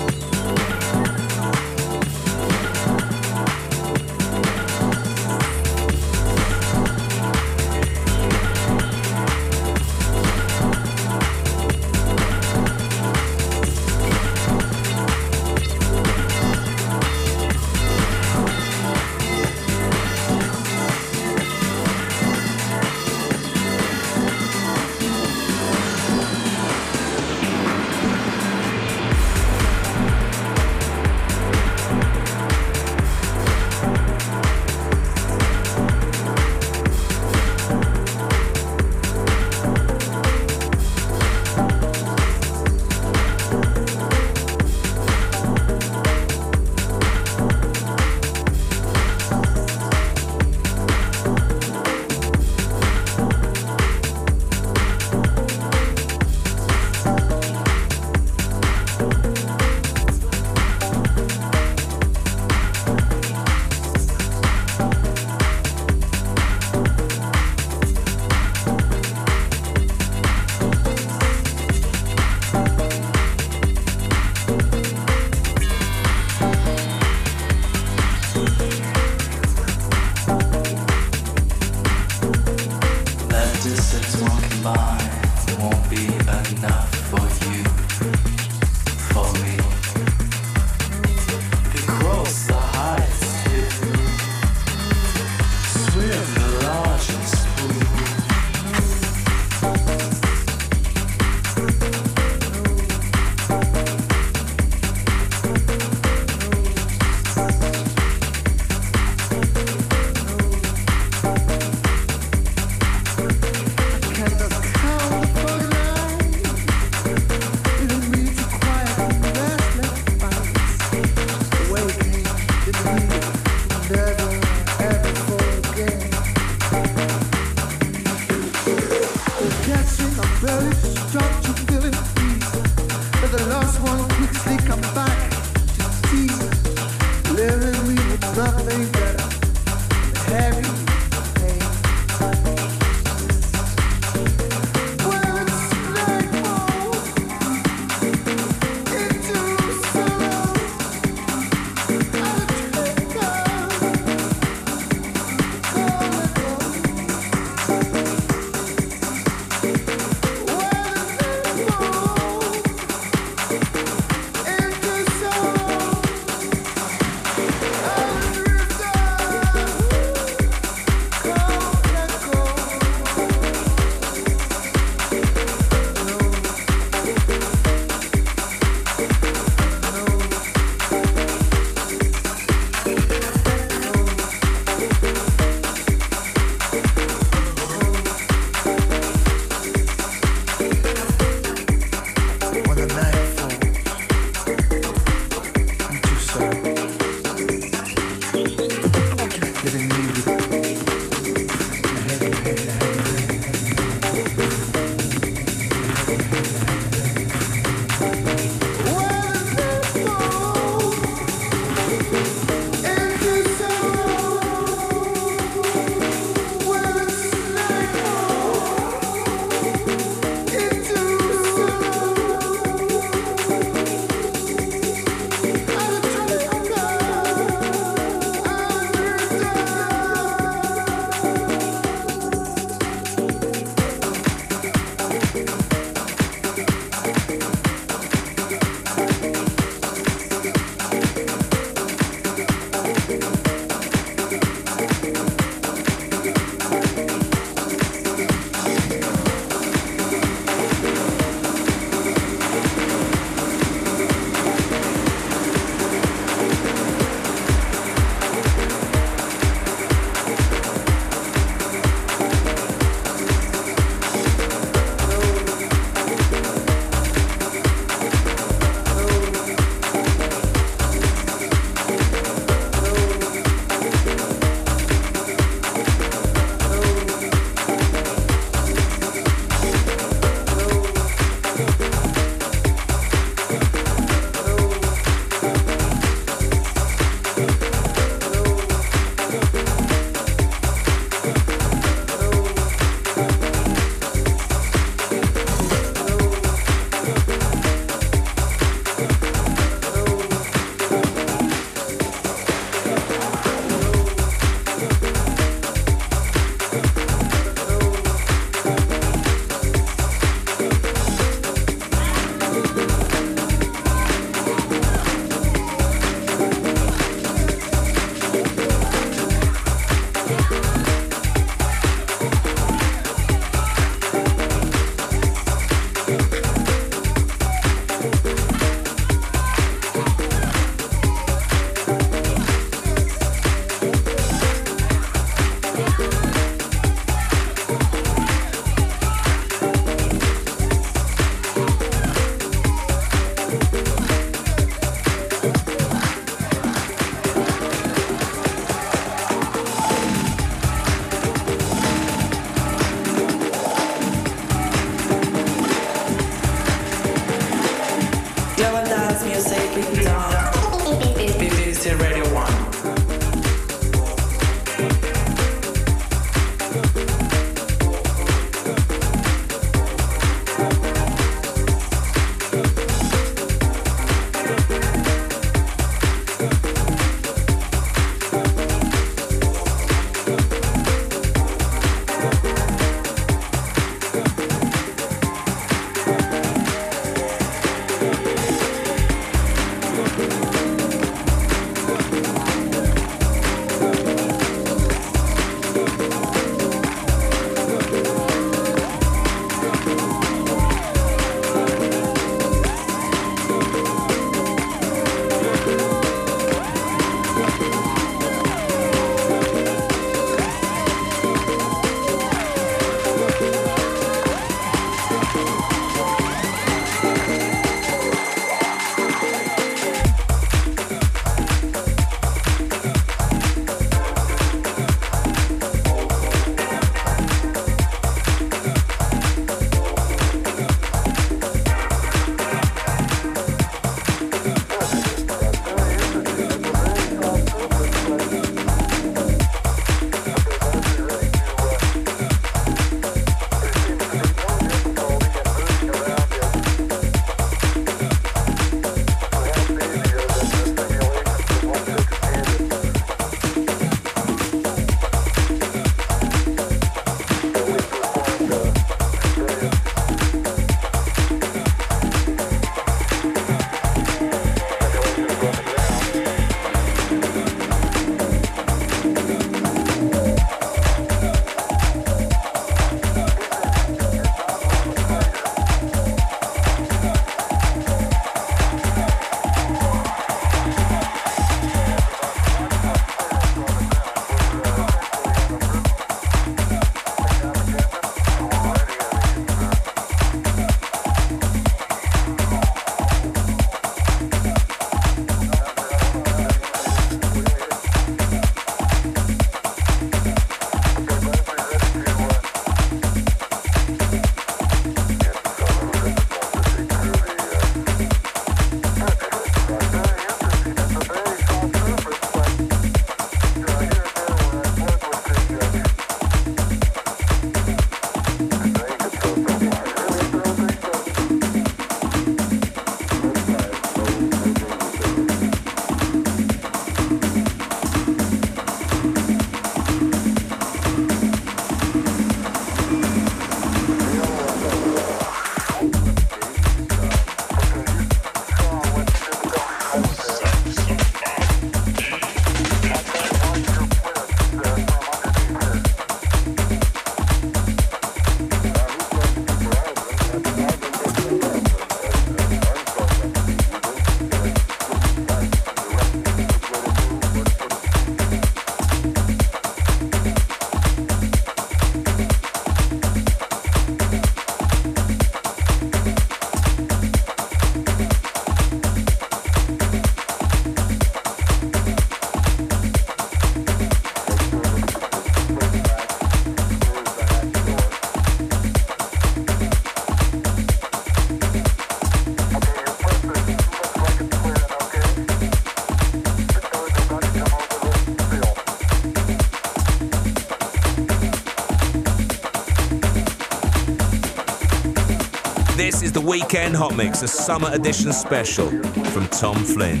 Weekend Hot Mix, a summer edition special from Tom Flynn.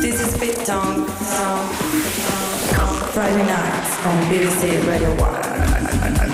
This is Big Tom, Tom, Friday nights on BBC Radio 1.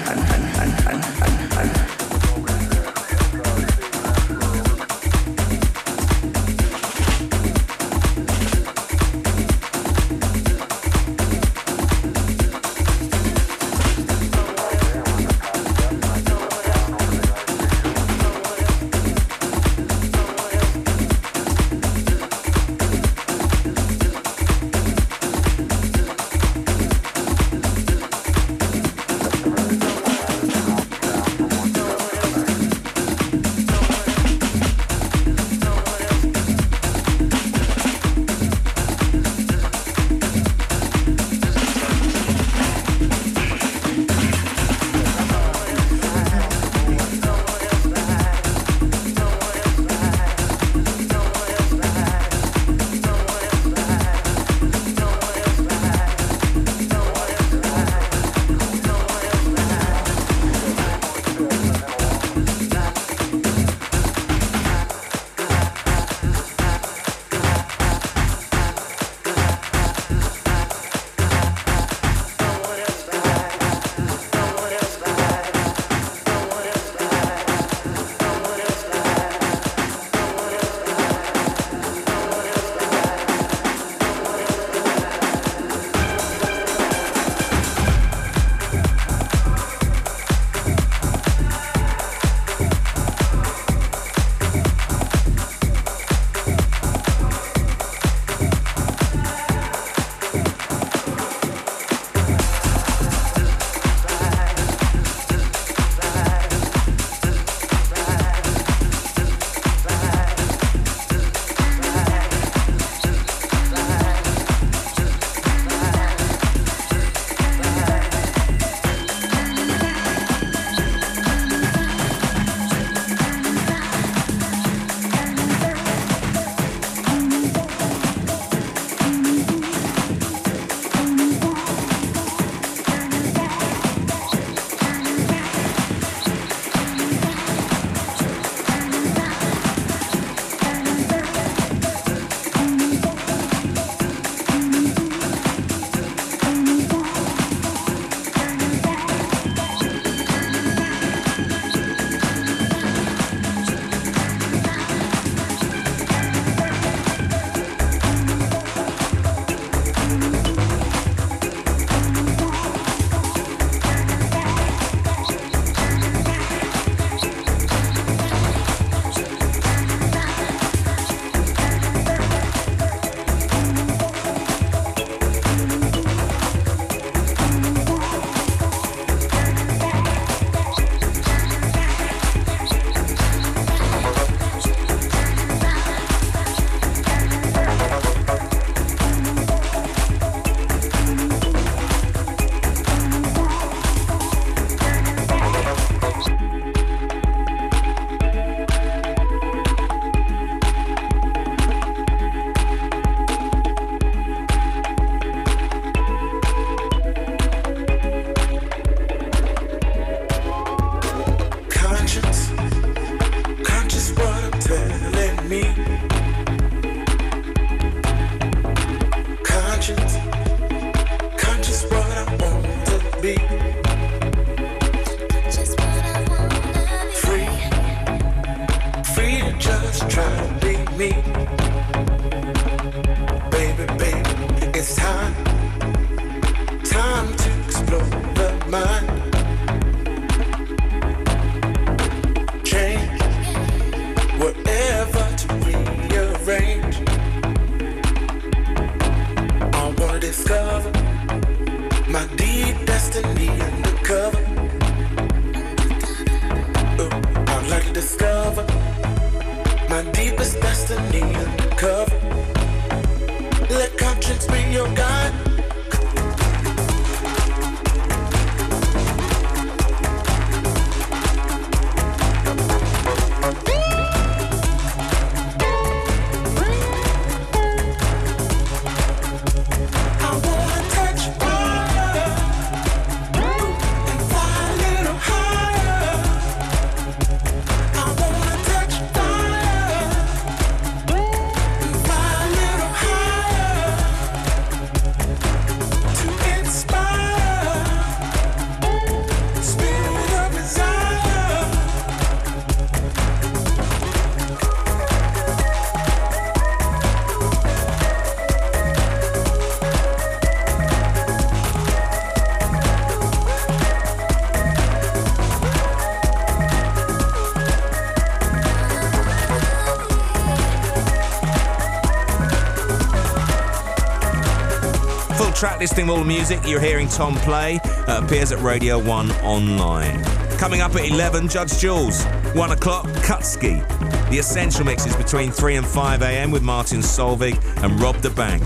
All the music you're hearing Tom play uh, appears at Radio 1 online. Coming up at 11, Judge Jules. 1 o'clock, Kutski. The Essential Mix is between 3 and 5 a.m. with Martin Solveig and Rob da Bank.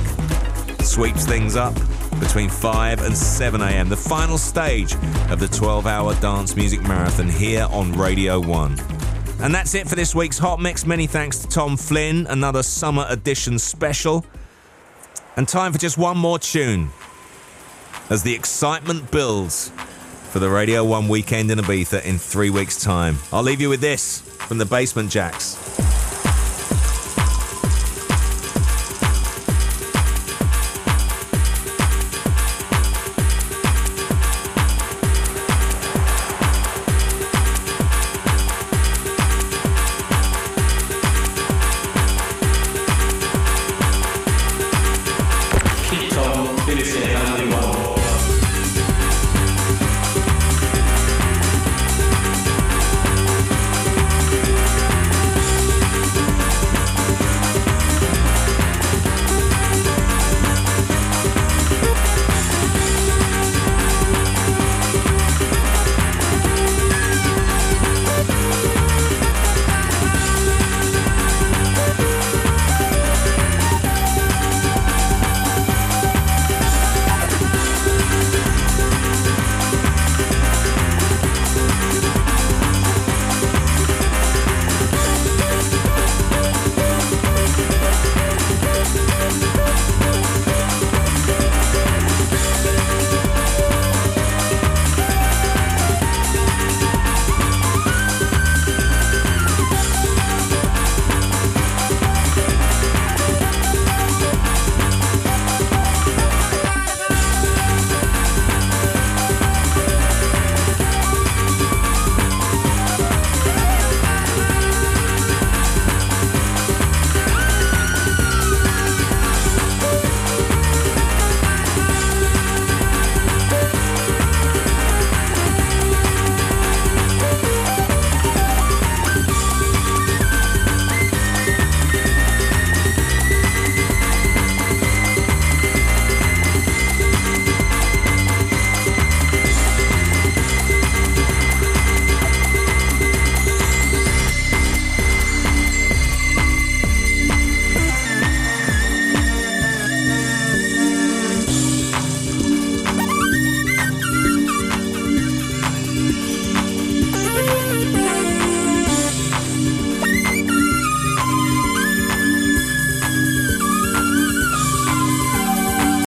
Sweeps things up between 5 and 7 a.m. The final stage of the 12 hour dance music marathon here on Radio 1. And that's it for this week's Hot Mix. Many thanks to Tom Flynn, another summer edition special. And time for just one more tune as the excitement builds for the Radio 1 weekend in Ibiza in three weeks' time. I'll leave you with this from the Basement Jaxx.